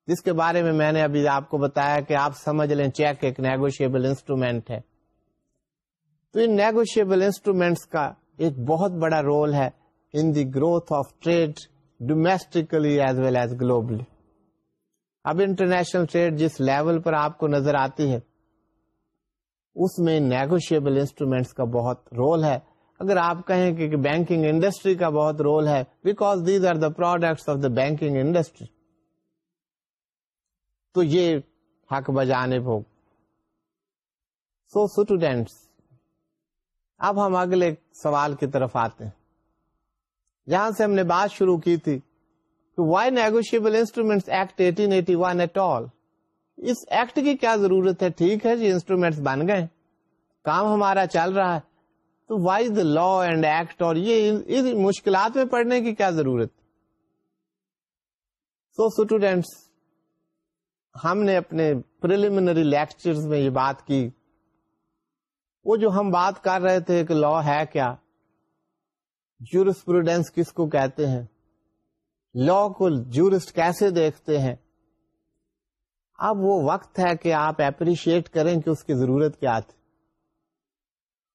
جس کے بارے میں میں نے ابھی آپ کو بتایا کہ آپ سمجھ لیں چیک ایک نیگوشیبل انسٹرومینٹ ہے۔ تو ان نیگوشیبل انسٹرومینٹس کا ایک بہت بڑا رول ہے in the growth of trade domestically as well as globally اب انٹرنیشنل ٹریڈ جس لیول پر آپ کو نظر آتی ہے، اس میں نیگوشیبل انسٹرومینٹس کا بہت رول ہے۔ اگر آپ کہیں کہ بینکنگ انڈسٹری کا بہت رول ہے because these are the products of the banking industry تو یہ حق بجانے ہو۔ سو اسٹوڈینٹس اب ہم اگلے سوال کی طرف آتے ہیں۔ جہاں سے ہم نے بات شروع کی تھی why negotiable instruments act eighteen eighty one at all us act کی کیا ضرورت ہے؟ ٹھیک ہے جی انسٹرومینٹس بن گئے۔ کام ہمارا چل رہا ہے۔ تو why the law and act اور یہ مشکلات میں پڑھنے کی کیا ضرورت سو اسٹوڈینٹس ہم نے اپنے پریلیمنری لیکچر میں یہ بات کی۔ وہ جو ہم بات کر رہے تھے کہ لا ہے کیا جورسپروڈینس کس کو کہتے ہیں؟ لا کو جورسٹ کیسے دیکھتے ہیں؟ اب وہ وقت ہے کہ آپ اپریشیٹ کریں کہ اس کی ضرورت کیا تھی۔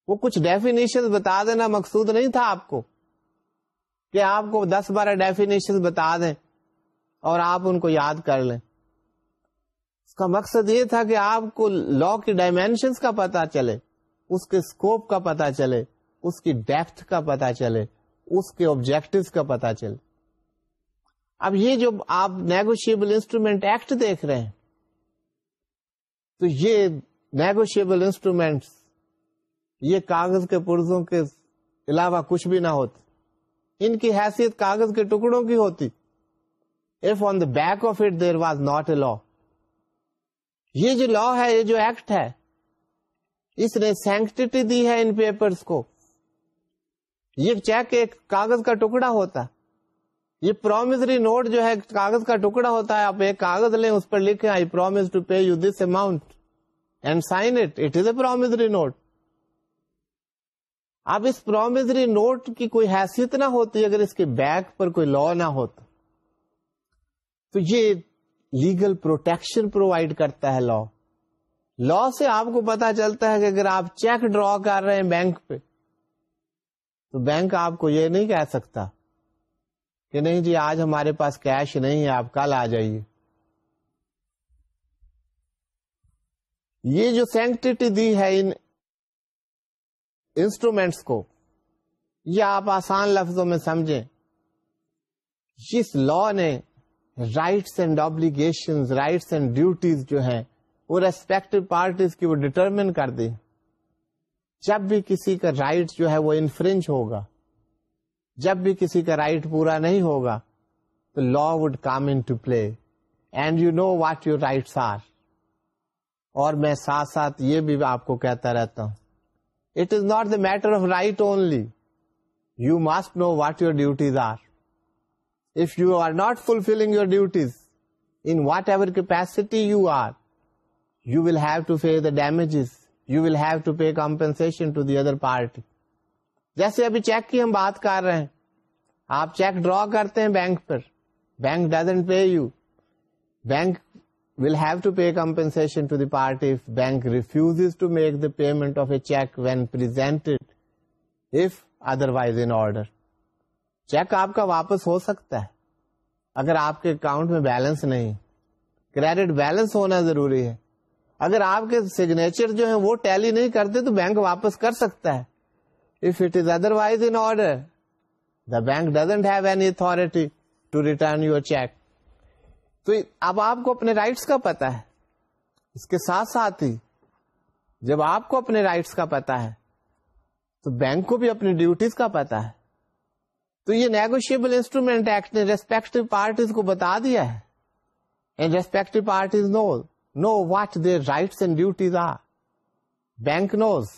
وہ کچھ ڈیفینیشن بتا دینا مقصود نہیں تھا آپ کو۔ کہ آپ کو دس بارہ ڈیفینیشن بتا دیں اور آپ ان کو یاد کر لیں۔ اس کا مقصد یہ تھا کہ آپ کو لا کی ڈائمینشنس کا پتا چلے، اس کے اسکوپ کا پتا چلے، اس کی ڈیپتھ کا پتا چلے، اس کے آبجیکٹو کا پتا چلے۔ اب یہ جو آپ نیگوشیبل انسٹرومینٹ ایکٹ دیکھ رہے ہیں، تو یہ نیگوشیبل انسٹرومینٹس یہ کاغذ کے پرزوں کے علاوہ کچھ بھی نہ ہوتے۔ ان کی حیثیت کاغذ کے ٹکڑوں کی ہوتی۔ If on the back of it there was not a law یہ جو لا ہے، یہ جو ایکٹ ہے، اس نے سینکٹی دی ہے ان پیپرز کو۔ یہ چیک ایک کاغذ کا ٹکڑا ہوتا۔ یہ پرومسری نوٹ جو ہے کاغذ کا ٹکڑا ہوتا ہے۔ آپ ایک کاغذ لیں، اس پر لکھیں I promise to pay you this amount and sign it it is a promissory note اب اس پرومسری نوٹ کی کوئی حیثیت نہ ہوتی، اگر اس کے بیک پر کوئی لا نہ ہوتا۔ تو یہ لیگل پروٹیکشن پرووائڈ کرتا ہے لا لا سے آپ کو پتا چلتا ہے کہ اگر آپ چیک ڈرا کر رہے ہیں بینک پہ، تو بینک آپ کو یہ نہیں کہہ سکتا کہ نہیں جی آج ہمارے پاس کیش نہیں ہے، آپ کل آ جائیے۔ یہ جو سینکٹی دی ہے ان انسٹرومینٹس کو، یہ آپ آسان لفظوں میں سمجھیں۔ جس لا نے rights and obligation rights and duties جو ہیں، وہ ریسپیکٹو پارٹیز کی وہ ڈٹرمن کر دی جب بھی کسی کا رائٹ جو ہے وہ انفرنج ہوگا۔ جب بھی کسی کا رائٹ پورا نہیں ہوگا، تو law would come into play and you know what your rights are اور میں ساتھ ساتھ یہ بھی آپ کو کہتا رہتا ہوں۔ It is not the matter of right only you must know what your duties are if you are not fulfilling your duties in whatever capacity you are, you will have to pay the damages. You will have to pay compensation to the other party. جیسے ابھی check کی ہم بات کر رہے ہیں آپ check draw کرتے ہیں bank per bank doesn't pay you bank will have to pay compensation to the party bank refuses to make the payment of a cheque when presented if otherwise in order cheque آپ کا واپس ہو سکتا ہے۔ اگر آپ کے account میں بیلنس نہیں، کریڈٹ بیلنس ہونا ضروری ہے۔ اگر آپ کے سگنیچر جو ہے وہ ٹیلی نہیں کرتے تو بینک واپس کر سکتا ہے۔ If it is otherwise in order the bank doesn't have any authority to return your cheque تو اب آپ کو اپنے رائٹس کا پتا ہے۔ اس کے ساتھ ساتھ ہی جب آپ کو اپنے رائٹس کا پتا ہے، تو بینک کو بھی اپنی ڈیوٹیز کا پتا ہے۔ تو یہ نیگوشیبل انسٹرومینٹ ایکٹ نے ریسپیکٹو پارٹیز کو بتا دیا ہے۔ And respective parties know know what their rights and duties are bank knows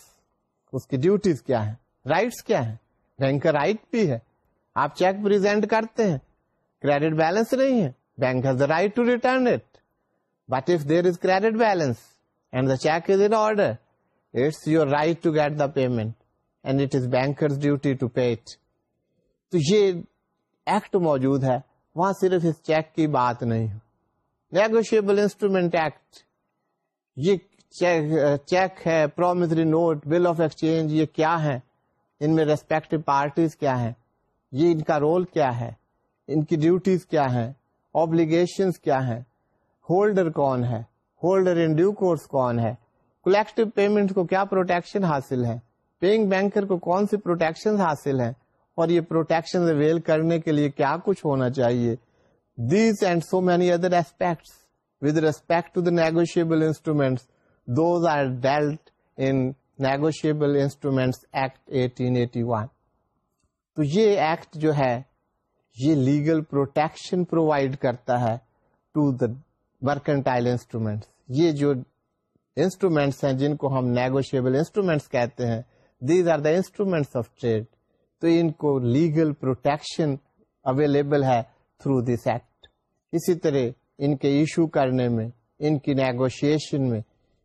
اس کی ڈیوٹیز کیا ہے رائٹس کیا ہے بینک کا رائٹ بھی ہے آپ چیک پرزینٹ کرتے ہیں کریڈٹ بیلنس نہیں ہے bank has the right to return it but if there is credit balance and the cheque is in order it's your right to get the payment and it is banker duty to pay it تو یہ act موجود ہے، وہاں صرف اس check کی بات نہیں۔ Negotiable instrument act یہ چیک ہے promissory note bill of exchange یہ کیا ہے؟ ان میں ریسپیکٹو پارٹیز کیا ہیں؟ یہ ان کا رول کیا ہے؟ ان کی ڈیوٹیز کیا ہیں؟ اوبلیگیشن کیا ہیں؟ ہولڈر کون ہے؟ ہولڈر ان ڈیو کورس کون ہے؟ کولیکٹو پیمنٹ کو کیا پروٹیکشن حاصل ہے؟ پیئنگ بینکر کو کون سی پروٹیکشن حاصل ہے اور یہ پروٹیکشن اویل کرنے کے لیے کیا کچھ ہونا چاہیے؟ These and so many other aspects with respect to the negotiable instruments those are dealt in negotiable instruments act 1881 تو یہ ایکٹ جو ہے، یہ لیگل پروٹیکشن پرووائڈ کرتا ہے ٹو دا ورکنٹائل انسٹرومینٹس یہ جو انسٹرومینٹس ہیں جن کو ہم نیگوشیبل انسٹرومینٹس کہتے ہیں these are the instruments of trade تو ان کو لیگل پروٹیکشن اویلیبل ہے تھرو دس ایکٹ اسی طرح ان کے ایشو کرنے میں، ان کی نیگوشیشن میں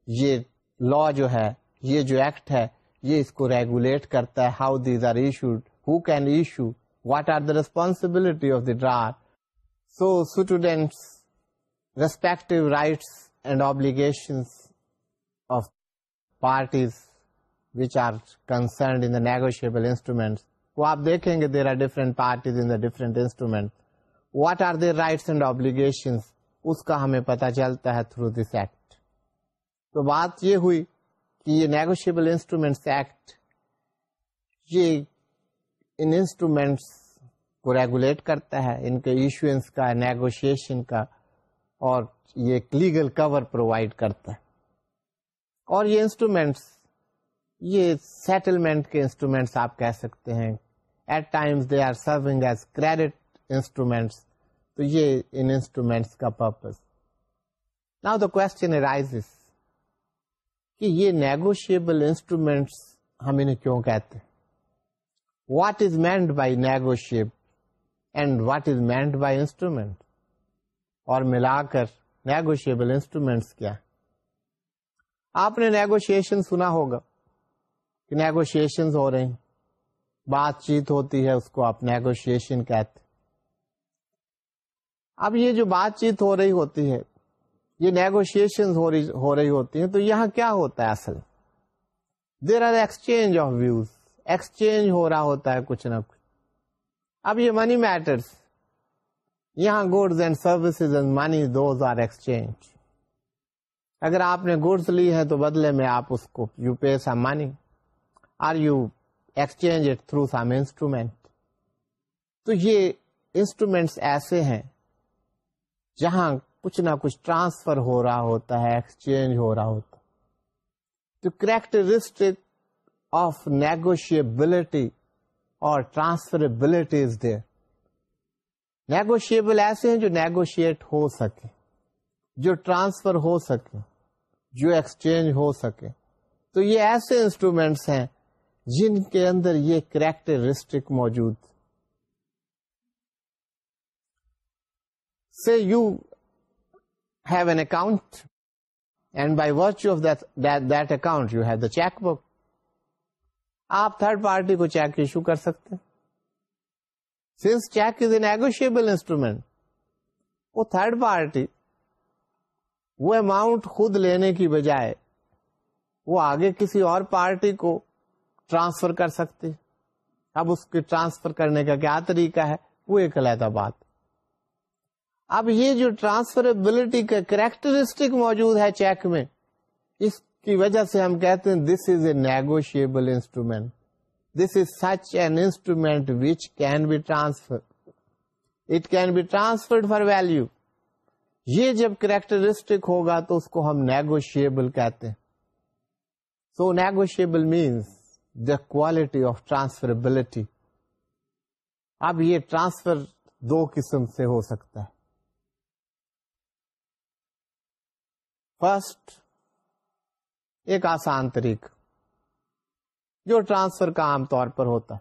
یہ لا جو ہے، یہ جو ایکٹ ہے، یہ اس کو ریگولیٹ کرتا ہے. How these are issued who can issue what are the responsibility of the draft so students respective rights and obligation of parties which are concerned in negotiable instruments وہ آپ دیکھیں گے there are different parties in different instrument what are their rights and obligation اس کا ہمیں پتا چلتا ہے through this act تو بات یہ ہوئی کہ یہ نیگوشیبل انسٹرومینٹس ایکٹ یہ ان انسٹرومینٹس کو ریگولیٹ کرتا ہے، ان کے ایشوئنس کا نیگوشیشن کا، اور یہ ایک لیگل کور پرووائڈ کرتا ہے. اور یہ انسٹرومینٹس یہ سیٹلمنٹ کے انسٹرومینٹس آپ کہہ سکتے ہیں at times they are serving as credit instruments تو یہ ان انسٹرومینٹس کا پرپز ناؤ دا کوشچن کہ یہ نیگوشیبل انسٹرومینٹس ہم انہیں کیوں کہتے ہیں؟ What is meant by negotiable and what is meant by instrument اور ملا کر نیگوشیبل انسٹرومینٹس کیا آپ نے نیگوشیشن سنا ہوگا کہ نیگوشیشن ہو رہی بات چیت ہوتی ہے، اس کو آپ نیگوشیشن کہتے اب یہ جو بات چیت ہو رہی ہوتی ہے، یہ نیگوشیشن ہو رہی ہوتی ہیں، تو یہاں کیا ہوتا ہے اصل؟ There are exchange of views exchange ہو رہا ہوتا ہے کچھ نہ کچھ۔ اب یہ منی میٹرس یہاں goods and services and money those are exchange اگر آپ نے گوڈس لی ہے تو بدلے میں آپ اس کو you pay some money or you exchange it through some instrument تو یہ انسٹرومینٹس ایسے ہیں جہاں کچھ نہ کچھ ٹرانسفر ہو رہا ہوتا ہے ایکسچینج ہو رہا ہوتا تو کریکٹرسٹک آف نیگوشیبلٹی اور ٹرانسفربلٹی از دیر نیگوشیبل ایسے ہیں جو نیگوشیٹ ہو سکے، جو ٹرانسفر ہو سکے، جو ایکسچینج ہو سکے۔ تو یہ ایسے انسٹرومینٹس ہیں جن کے اندر یہ کریکٹرسٹک موجود سے you have an account and by virtue of that account you have the cheque book آپ تھرڈ پارٹی کو چیک ایشو کر سکتے since cheque is a negotiable instrument وہ تھرڈ پارٹی وہ اماؤنٹ خود لینے کی بجائے وہ آگے کسی اور پارٹی کو ٹرانسفر کر سکتے اب اس کے ٹرانسفر کرنے کا کیا طریقہ ہے؟ وہ ایک علیحدہ بات۔ اب یہ جو ٹرانسفربلٹی کا کریکٹرسٹک موجود ہے چیک میں، اس کی وجہ سے ہم کہتے ہیں this is a negotiable instrument this is such an instrument which can be transfer it can be transferred for value یہ جب کریکٹرسٹک ہوگا تو اس کو ہم نیگوشیبل کہتے ہیں۔ So negotiable means the quality of transferability اب یہ ٹرانسفر دو قسم سے ہو سکتا ہے۔ فرسٹ ایک آسان طریقہ، جو ٹرانسفر کا عام طور پر ہوتا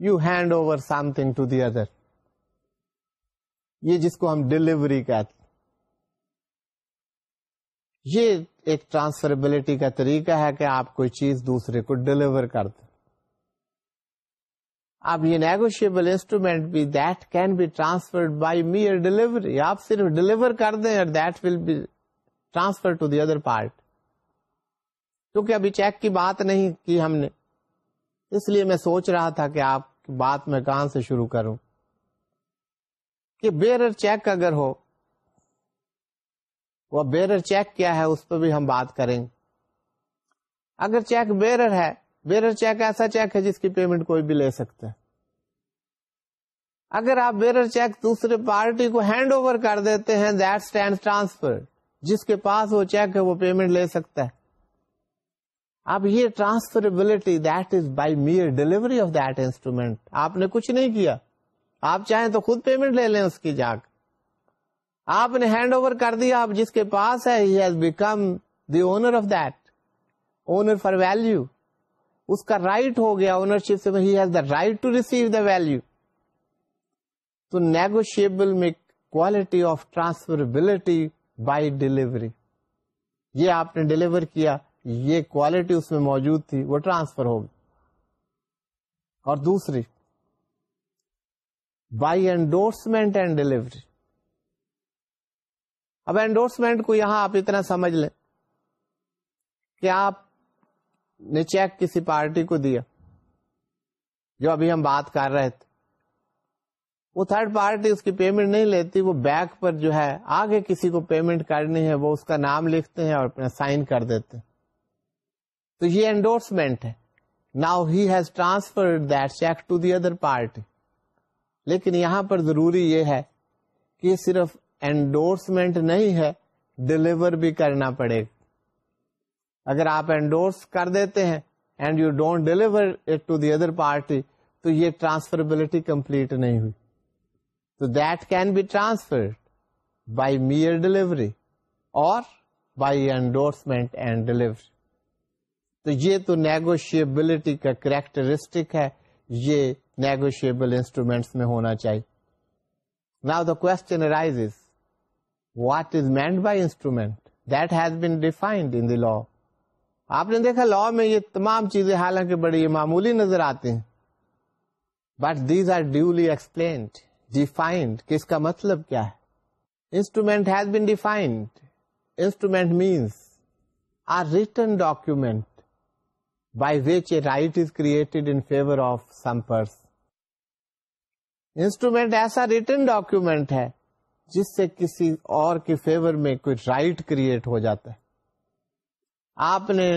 you hand over something to the other یہ جس کو ہم ڈلیوری کہتے یہ ایک ٹرانسفربلٹی کا طریقہ ہے کہ آپ کوئی چیز دوسرے کو ڈلیور کر دیں۔ اب یہ نیگوشیبل انسٹرومینٹ بھی that can be transferred by mere delivery آپ صرف ڈلیور کر دیں اور that will be transfer to the other part کیونکہ ابھی چیک کی بات نہیں کی ہم نے۔ اس لیے میں سوچ رہا تھا کہ آپ کی بات میں کہاں سے شروع کروں۔ کہ بیرر چیک اگر ہو وہ بیرر چیک کیا ہے، اس پہ بھی ہم بات کریں گے۔ اگر چیک بیرر ہے بیرر چیک ایسا چیک ہے جس کی پیمنٹ کوئی بھی لے سکتا ہے۔ اگر آپ بیرر چیک دوسرے پارٹی کو ہینڈ اوور کر دیتے ہیں دیٹ اسٹینڈ ٹرانسفر جس کے پاس وہ چیک ہے، وہ پیمنٹ لے سکتا ہے۔ اب یہ transferability that is by mere delivery of that instrument آپ نے کچھ نہیں کیا۔ آپ چاہیں تو خود پیمنٹ لے لیں اس کی جاگ آپ نے ہینڈ اوور کر دیا، آپ جس کے پاس ہے he has become the owner of that owner for value اس کا رائٹ right ہو گیا اونرشپ سے he has the right to receive the value تو نیگوشیبل میں quality of transferability by delivery یہ آپ نے ڈلیور کیا، یہ کوالٹی اس میں موجود تھی، وہ ٹرانسفر ہوگی اور دوسری بائی اینڈورسمنٹ اینڈ ڈلیوری اب اینڈورسمنٹ کو یہاں آپ اتنا سمجھ لیں کہ آپ نے چیک کسی پارٹی کو دیا، جو ابھی ہم بات کر رہے تھے۔ وہ تھرڈ پارٹی اس کی پیمنٹ نہیں لیتی، وہ بیک پر جو ہے، آگے کسی کو پیمنٹ کرنی ہے، وہ اس کا نام لکھتے ہیں اور اپنا سائن کر دیتے ہیں۔ تو یہ انڈورسمنٹ ہے۔ Now he has transfer that cheque to the other party لیکن یہاں پر ضروری یہ ہے کہ صرف انڈورسمنٹ نہیں ہے ڈلیور بھی کرنا پڑے گا۔ اگر آپ انڈورس کر دیتے ہیں and you don't deliver it to the other party تو یہ ٹرانسفربلٹی کمپلیٹ نہیں ہوئی۔ تو that can be transferred by mere delivery اور بائی انڈورسمنٹ اینڈ ڈلیوری تو یہ تو نیگوشیبلٹی کا کریکٹرسٹک ہے، یہ نیگوشیبل انسٹرومینٹس میں ہونا چاہیے۔ نا the question rise what is meant by instrument that has been defined in law آپ نے دیکھا لا میں یہ تمام چیزیں حالانکہ بڑی معمولی نظر آتی ہیں. But these are duly explained defined کہ اس کا مطلب کیا ہے؟ Instrument has been defined instrument means a written document by which a right is created in favour of some person instrument ایسا ریٹرن ڈاکومینٹ ہے. جس سے کسی اور کے فیور میں کوئی رائٹ کریٹ ہو جاتا ہے۔ آپ نے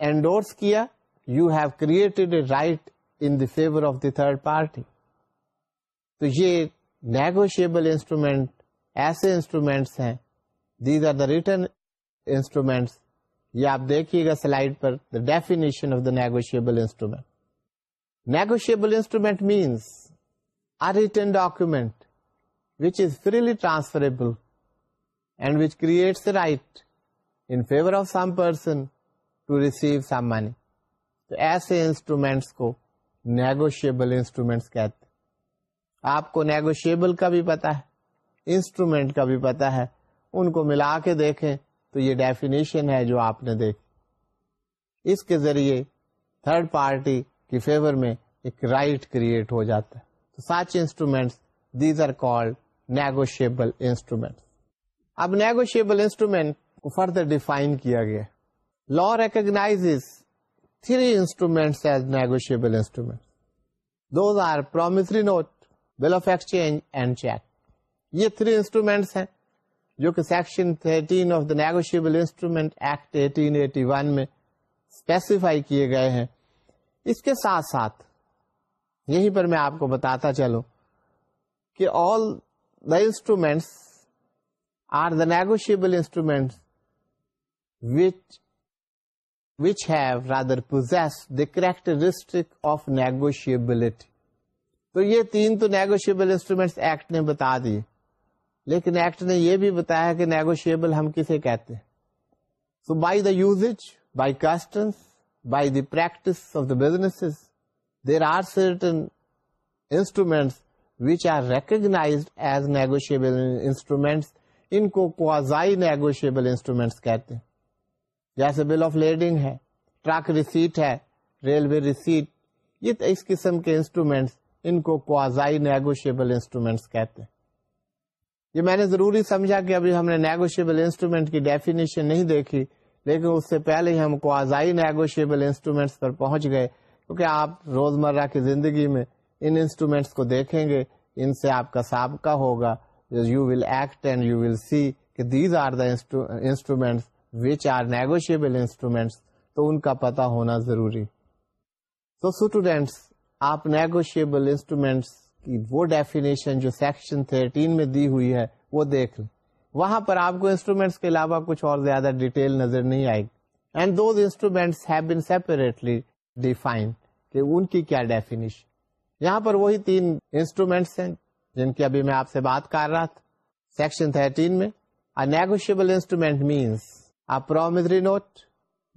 انڈورس کیا you have created a right in the favour of the third party تو یہ نیگوشیبل انسٹرومینٹ ایسے انسٹرومینٹس ہیں۔ These are the written instruments یہ آپ دیکھیے گا slide per the definition of the negotiable instrument negotiable instrument means a written document which is freely transferable and which creates right in favour of some person to receive some money تو ایسے instruments کو negotiable instruments کہتے آپ کو negotiable کا بھی پتا ہے انسٹرومینٹ کا بھی پتا ہے۔ ان کو ملا کے دیکھیں تو یہ ڈیفینیشن ہے جو آپ نے دیکھی۔ اس کے ذریعے تھرڈ پارٹی کی فیور میں ایک رائٹ right کریٹ ہو جاتا ہے۔ تو such instruments these are called negotiable instrument اب نیگوشیبل انسٹرومینٹ کو فردر ڈیفائن کیا گیا. Law recognise three instruments as negotiable instrument those are promissory note bill of exchange and cheque یہ تھری انسٹرومینٹس ہیں، جو کہ section thirteen of the negotiable instrument act eighteen eighty one میں specify کیے گئے ہیں. اس کے ساتھ ساتھ یہیں پر میں آپ کو بتاتا چلوں کہ all the instruments are the negotiable instruments which which have rather possess the characteristic of negotiability. تو یہ تین تو نیگوشیبل انسٹرومینٹس ایکٹ نے بتا دی، لیکن ایکٹ نے یہ بھی بتایا کہ نیگوشیبل ہم کسے کہتے ہیں so by the use by customs by the practice of the business there are certain instruments which are recognise as negotiable instruments ان کو کوزائی نیگوشیبل انسٹرومینٹس کہتے ہیں۔ جیسے بل آف لیڈنگ ہے ٹرک ریسیٹ ہے ریلوے ریسیٹ یہ اس قسم کے انسٹرومینٹس ان کو کوازائی نیگوشیبل انسٹرومینٹس کہتے ہیں۔ یہ میں نے ضروری سمجھا کہ ابھی ہم نے نیگوشیبل انسٹرومینٹ کی ڈیفینیشن نہیں دیکھی، لیکن اس سے پہلے ہی ہم کوازائی نیگوشیبل انسٹرومینٹس پر پہنچ گئے۔ کیونکہ آپ روزمرہ کی زندگی میں ان انسٹرومینٹس کو دیکھیں گے، ان سے آپ کا سابقہ ہوگا۔ You will act and you will see کہ these are the instruments which are negotiable instruments تو ان کا پتا ہونا ضروری۔ تو اسٹوڈینٹس آپ نیگوشیبل انسٹرومینٹس کی وہ ڈیفینیشن جو سیکشن 13 میں دی ہوئی ہے، وہ دیکھ لیں۔ وہاں پر آپ کو انسٹرومینٹس کے علاوہ کچھ اور زیادہ ڈیٹیل نظر نہیں آئے گی۔ And those instruments have been separately defined کہ ان کی کیا ڈیفینیشن یہاں پر وہی تین انسٹرومینٹس ہیں جن کی ابھی میں آپ سے بات کر رہا تھا۔ سیکشن 13 میں negotiable instrument means promissory note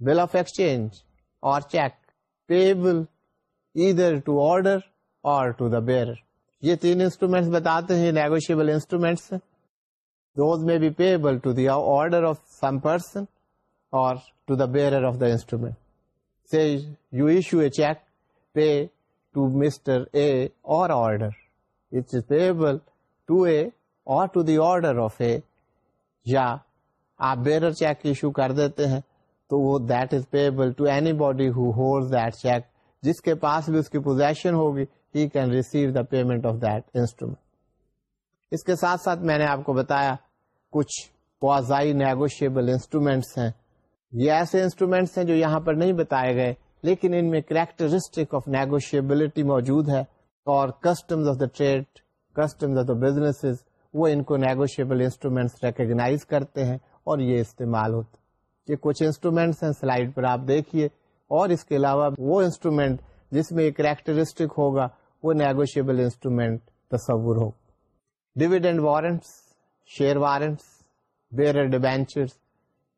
bill of exchange or cheque payable either to order or to the bearer یہ تین انسٹرومینٹس بتاتے ہیں negotiable instruments those may be payable to the order of some person or to the bearer of the instrument see you issue a cheque pay to mister A or order it is payable to A or to the order of A یا آپ beer check issue کر دیتے ہیں، تو وہ that is payable to anybody who hold that cheque جس کے پاس بھی اس کی پوزیشن ہوگی he can receive the payment of that instrument اس کے ساتھ ساتھ میں نے آپ کو بتایا، کچھ پوزائی نیگوشیبل انسٹرومینٹس ہیں۔ یہ ایسے انسٹرومینٹس ہیں جو یہاں پر نہیں بتائے گئے۔ لیکن ان میں کریکٹرسٹک آف نیگوشیبلٹی موجود ہے اور customs of the trade, customs of the business وہ ان کو نیگوشیبل انسٹرومینٹس ریکگنائز کرتے ہیں اور یہ استعمال ہوتا یہ کچھ انسٹرومینٹس ہیں سلائڈ پر آپ دیکھیے۔ اور اس کے علاوہ وہ انسٹرومینٹ جس میں کریکٹرسٹک ہوگا، وہ نیگوشیبل انسٹرومینٹ تصور ہو dividend warrants, share warrants bearer debenture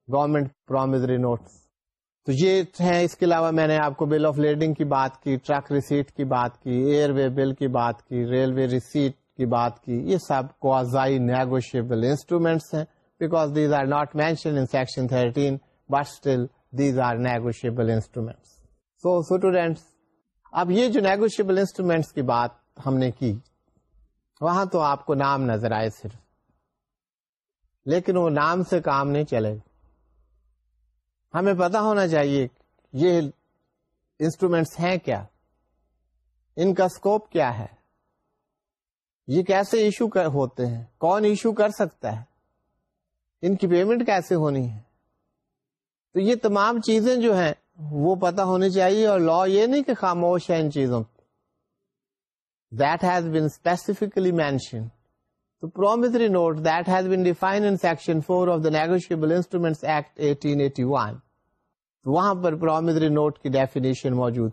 government promissory notes. تو یہ ہیں، اس کے علاوہ میں نے آپ کو بل آف لیڈنگ کی بات کی ٹرک ریسیٹ کی بات کی ایئر وے بل کی بات کی ریلوے ریسیٹ کی بات کی، یہ سب کوزائی نیگوشیبل انسٹرومینٹس ہیں because these are not mention in section thirteen but still these are negotiable instruments so students اب یہ جو نیگوشیبل انسٹرومینٹس کی بات ہم نے کی، وہاں تو آپ کو نام نظر آئے صرف، لیکن وہ نام سے کام نہیں چلے ہمیں پتا ہونا چاہیے یہ انسٹرومینٹس ہیں کیا؟ ان کا اسکوپ کیا ہے؟ یہ کیسے ایشو ہوتے ہیں؟ کون ایشو کر سکتا ہے؟ ان کی پیمنٹ کیسے ہونی ہے؟ تو یہ تمام چیزیں جو ہیں، وہ پتا ہونی چاہیے اور لا یہ نہیں کہ خاموش ہے ان چیزوں that has been specifically mention تو promissory note that has been define in section four of the negotiable instrument act eighteen eighty one وہاں پر پرومسری نوٹ کی ڈیفینیشن موجود۔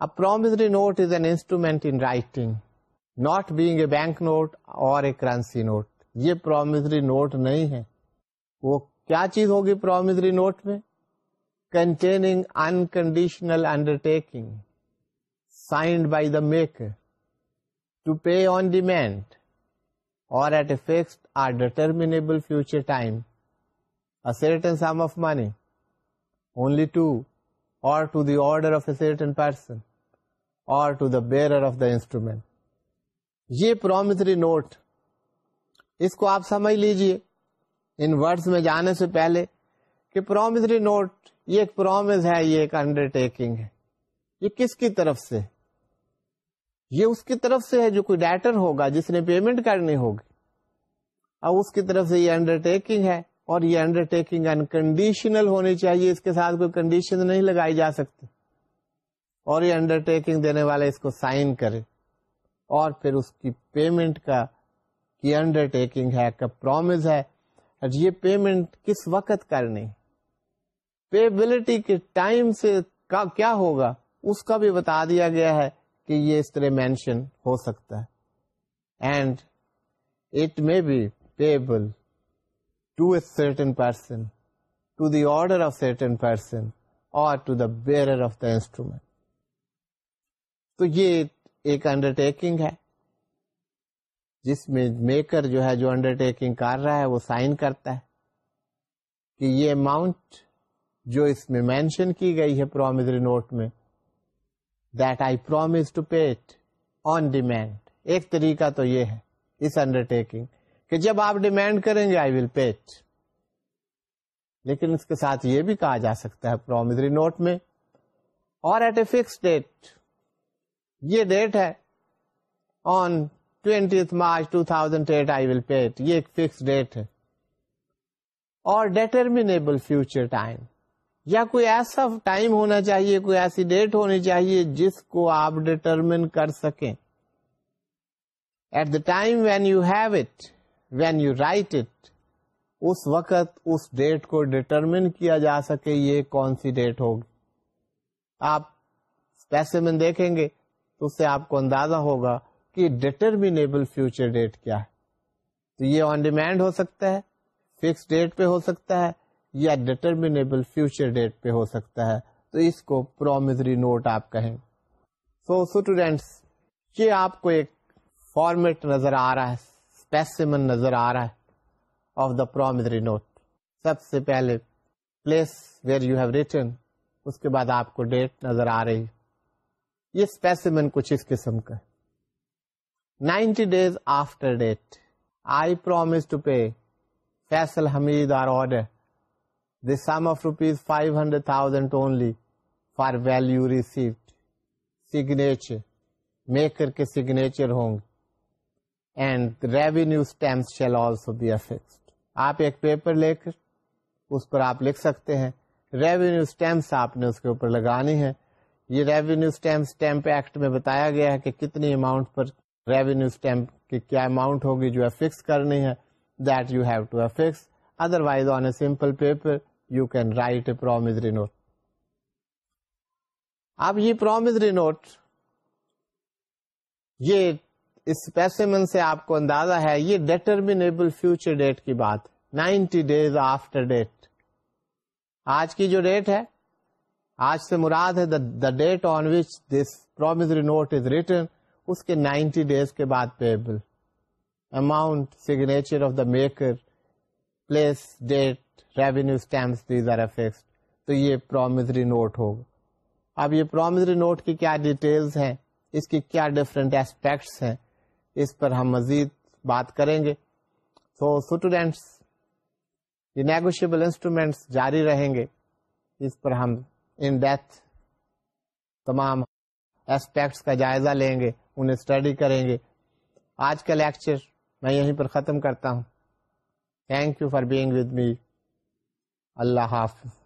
اب promissory note is an instrument in writing not being a bank note or a currency note یہ promissory note نہیں ہے۔ وہ کیا چیز ہوگی پرومزری نوٹ میں؟ Containing unconditional undertaking signed by the maker to pay on demand or at a fixed or determinable future time certain sum of money only to or to the order of a certain person or to the bearer of the instrument یہ promissory note اس کو آپ سمجھ لیجیے. ان words میں جانے سے پہلے کہ پرومسری نوٹ یہ ایک پرومس ہے، یہ ایک انڈر ٹیکنگ ہے. یہ کس کی طرف سے؟ یہ اس کی طرف سے ہے جو کوئی ڈیٹر ہوگا، جس نے پیمنٹ کرنی ہوگی۔ اب اس کی طرف سے یہ انڈر ٹیکنگ ہے اور یہ انڈر ٹیکنگ انکنڈیشنل ہونی چاہیے، اس کے ساتھ کوئی کنڈیشن نہیں لگائی جا سکتی۔ اور یہ انڈر ٹیکنگ دینے والا اس کو سائن کرے۔ اور پھر اس کی پیمنٹ کا، کی انڈر ٹیکنگ ہے، کا پرومس ہے۔ یہ پیمنٹ کس وقت کرنی پیبلٹی کے ٹائم سے کیا ہوگا؟ اس کا بھی بتا دیا گیا ہے۔ کہ یہ اس طرح مینشن ہو سکتا ہے۔ And it may be payable to a certain person, to the order of certain person, or to the bearer of the instrument تو یہ ایک انڈر ٹیکنگ ہے۔ جس میں میکر جو ہے، جو انڈر ٹیکنگ کر رہا ہے، وہ سائن کرتا ہے کہ یہ اماؤنٹ جو اس میں مینشن کی گئی ہے پرومزری نوٹ میں that I promise to pay on demand ایک طریقہ تو یہ ہے اس انڈر ٹیکنگ کہ جب آپ ڈیمانڈ کریں گے آئی ول پیٹ لیکن اس کے ساتھ یہ بھی کہا جا سکتا ہے پرومزری نوٹ میں. اور ایٹ اے فکس ڈیٹ یہ ڈیٹ ہے on twenty March two thousand eight I will pay یہ ایک فکس ڈیٹ ہے. اور ڈیٹرمینیبل فیوچر ٹائم یا کوئی ایسا ٹائم ہونا چاہیے، کوئی ایسی ڈیٹ ہونی چاہیے جس کو آپ ڈٹرمن کر سکیں۔ At the time when you have it, when you write it, اس وقت اس ڈیٹ کو ڈٹرمن کیا جا سکے، یہ کون سی ڈیٹ ہوگی۔ آپ پیسے میں دیکھیں گے، تو اس سے آپ کو اندازہ ہوگا کہ ڈٹرمینیبل فیوچر ڈیٹ کیا ہے۔ تو یہ آن ڈیمانڈ ہو سکتا ہے فکس ڈیٹ پہ ہو سکتا ہے یا ڈٹرمینیبل فیوچر ڈیٹ پہ ہو سکتا ہے۔ تو اس کو پرومزری نوٹ آپ کہیں۔ سو so, اسٹوڈینٹس یہ آپ کو ایک فارمیٹ نظر آ رہا ہے اسپیسیمن نظر آ رہا ہے آف دا پرومزری نوٹ سب سے پہلے place where you have written اس کے بعد آپ کو ڈیٹ نظر آ رہی۔ یہ اسپیسیمن کچھ اس قسم کا ninety days after date I promise to pay Faisal Hamid or order the sum of rupees 500,000 only for value received. Signature, maker ke signature hong, and revenue stamps shall also be affixed. آپ ایک paper لے کر اس پر آپ لکھ سکتے ہیں revenue stamps آپ نے اس کے اوپر لگانی ہے یہ ریونیو اسٹیمپ اسٹیمپ ایکٹ میں بتایا گیا ہے کہ کتنی اماؤنٹ پر ریونیو اسٹیمپ کی کیا اماؤنٹ ہوگی جو افکس کرنی ہے that you have to affix otherwise on a simple paper you can write a promissory note اب یہ پرومزری نوٹ یہ اس پیسے من سے آپ کو اندازہ ہے، یہ ڈیٹرمینیبل فیوچر ڈیٹ کی بات، نائنٹی ڈیز آفٹر ڈیٹ آج کی جو ڈیٹ ہے، آج سے مراد ہے the date on which this promissory note is written اس کے نائنٹی ڈیز کے بعد payable amount signature of the maker place date revenue stamps these are affix تو یہ پرومزری نوٹ ہوگا۔ اب یہ پرومزری نوٹ کی کیا ڈیٹیلز ہیں؟ اس کی کیا ڈفرینٹ ایسپیکٹس ہیں؟ اس پر ہم مزید بات کریں گے۔ سو اسٹوڈینٹس یہ نیگوشیبل انسٹرومینٹس جاری رہیں گے۔ اس پر ہم ان ڈیتھ تمام ایسپیکٹس کا جائزہ لیں گے، انہیں اسٹڈی کریں گے۔ آج کا لیکچر میں یہیں پر ختم کرتا ہوں۔ Thank you for being with me Allah حافظ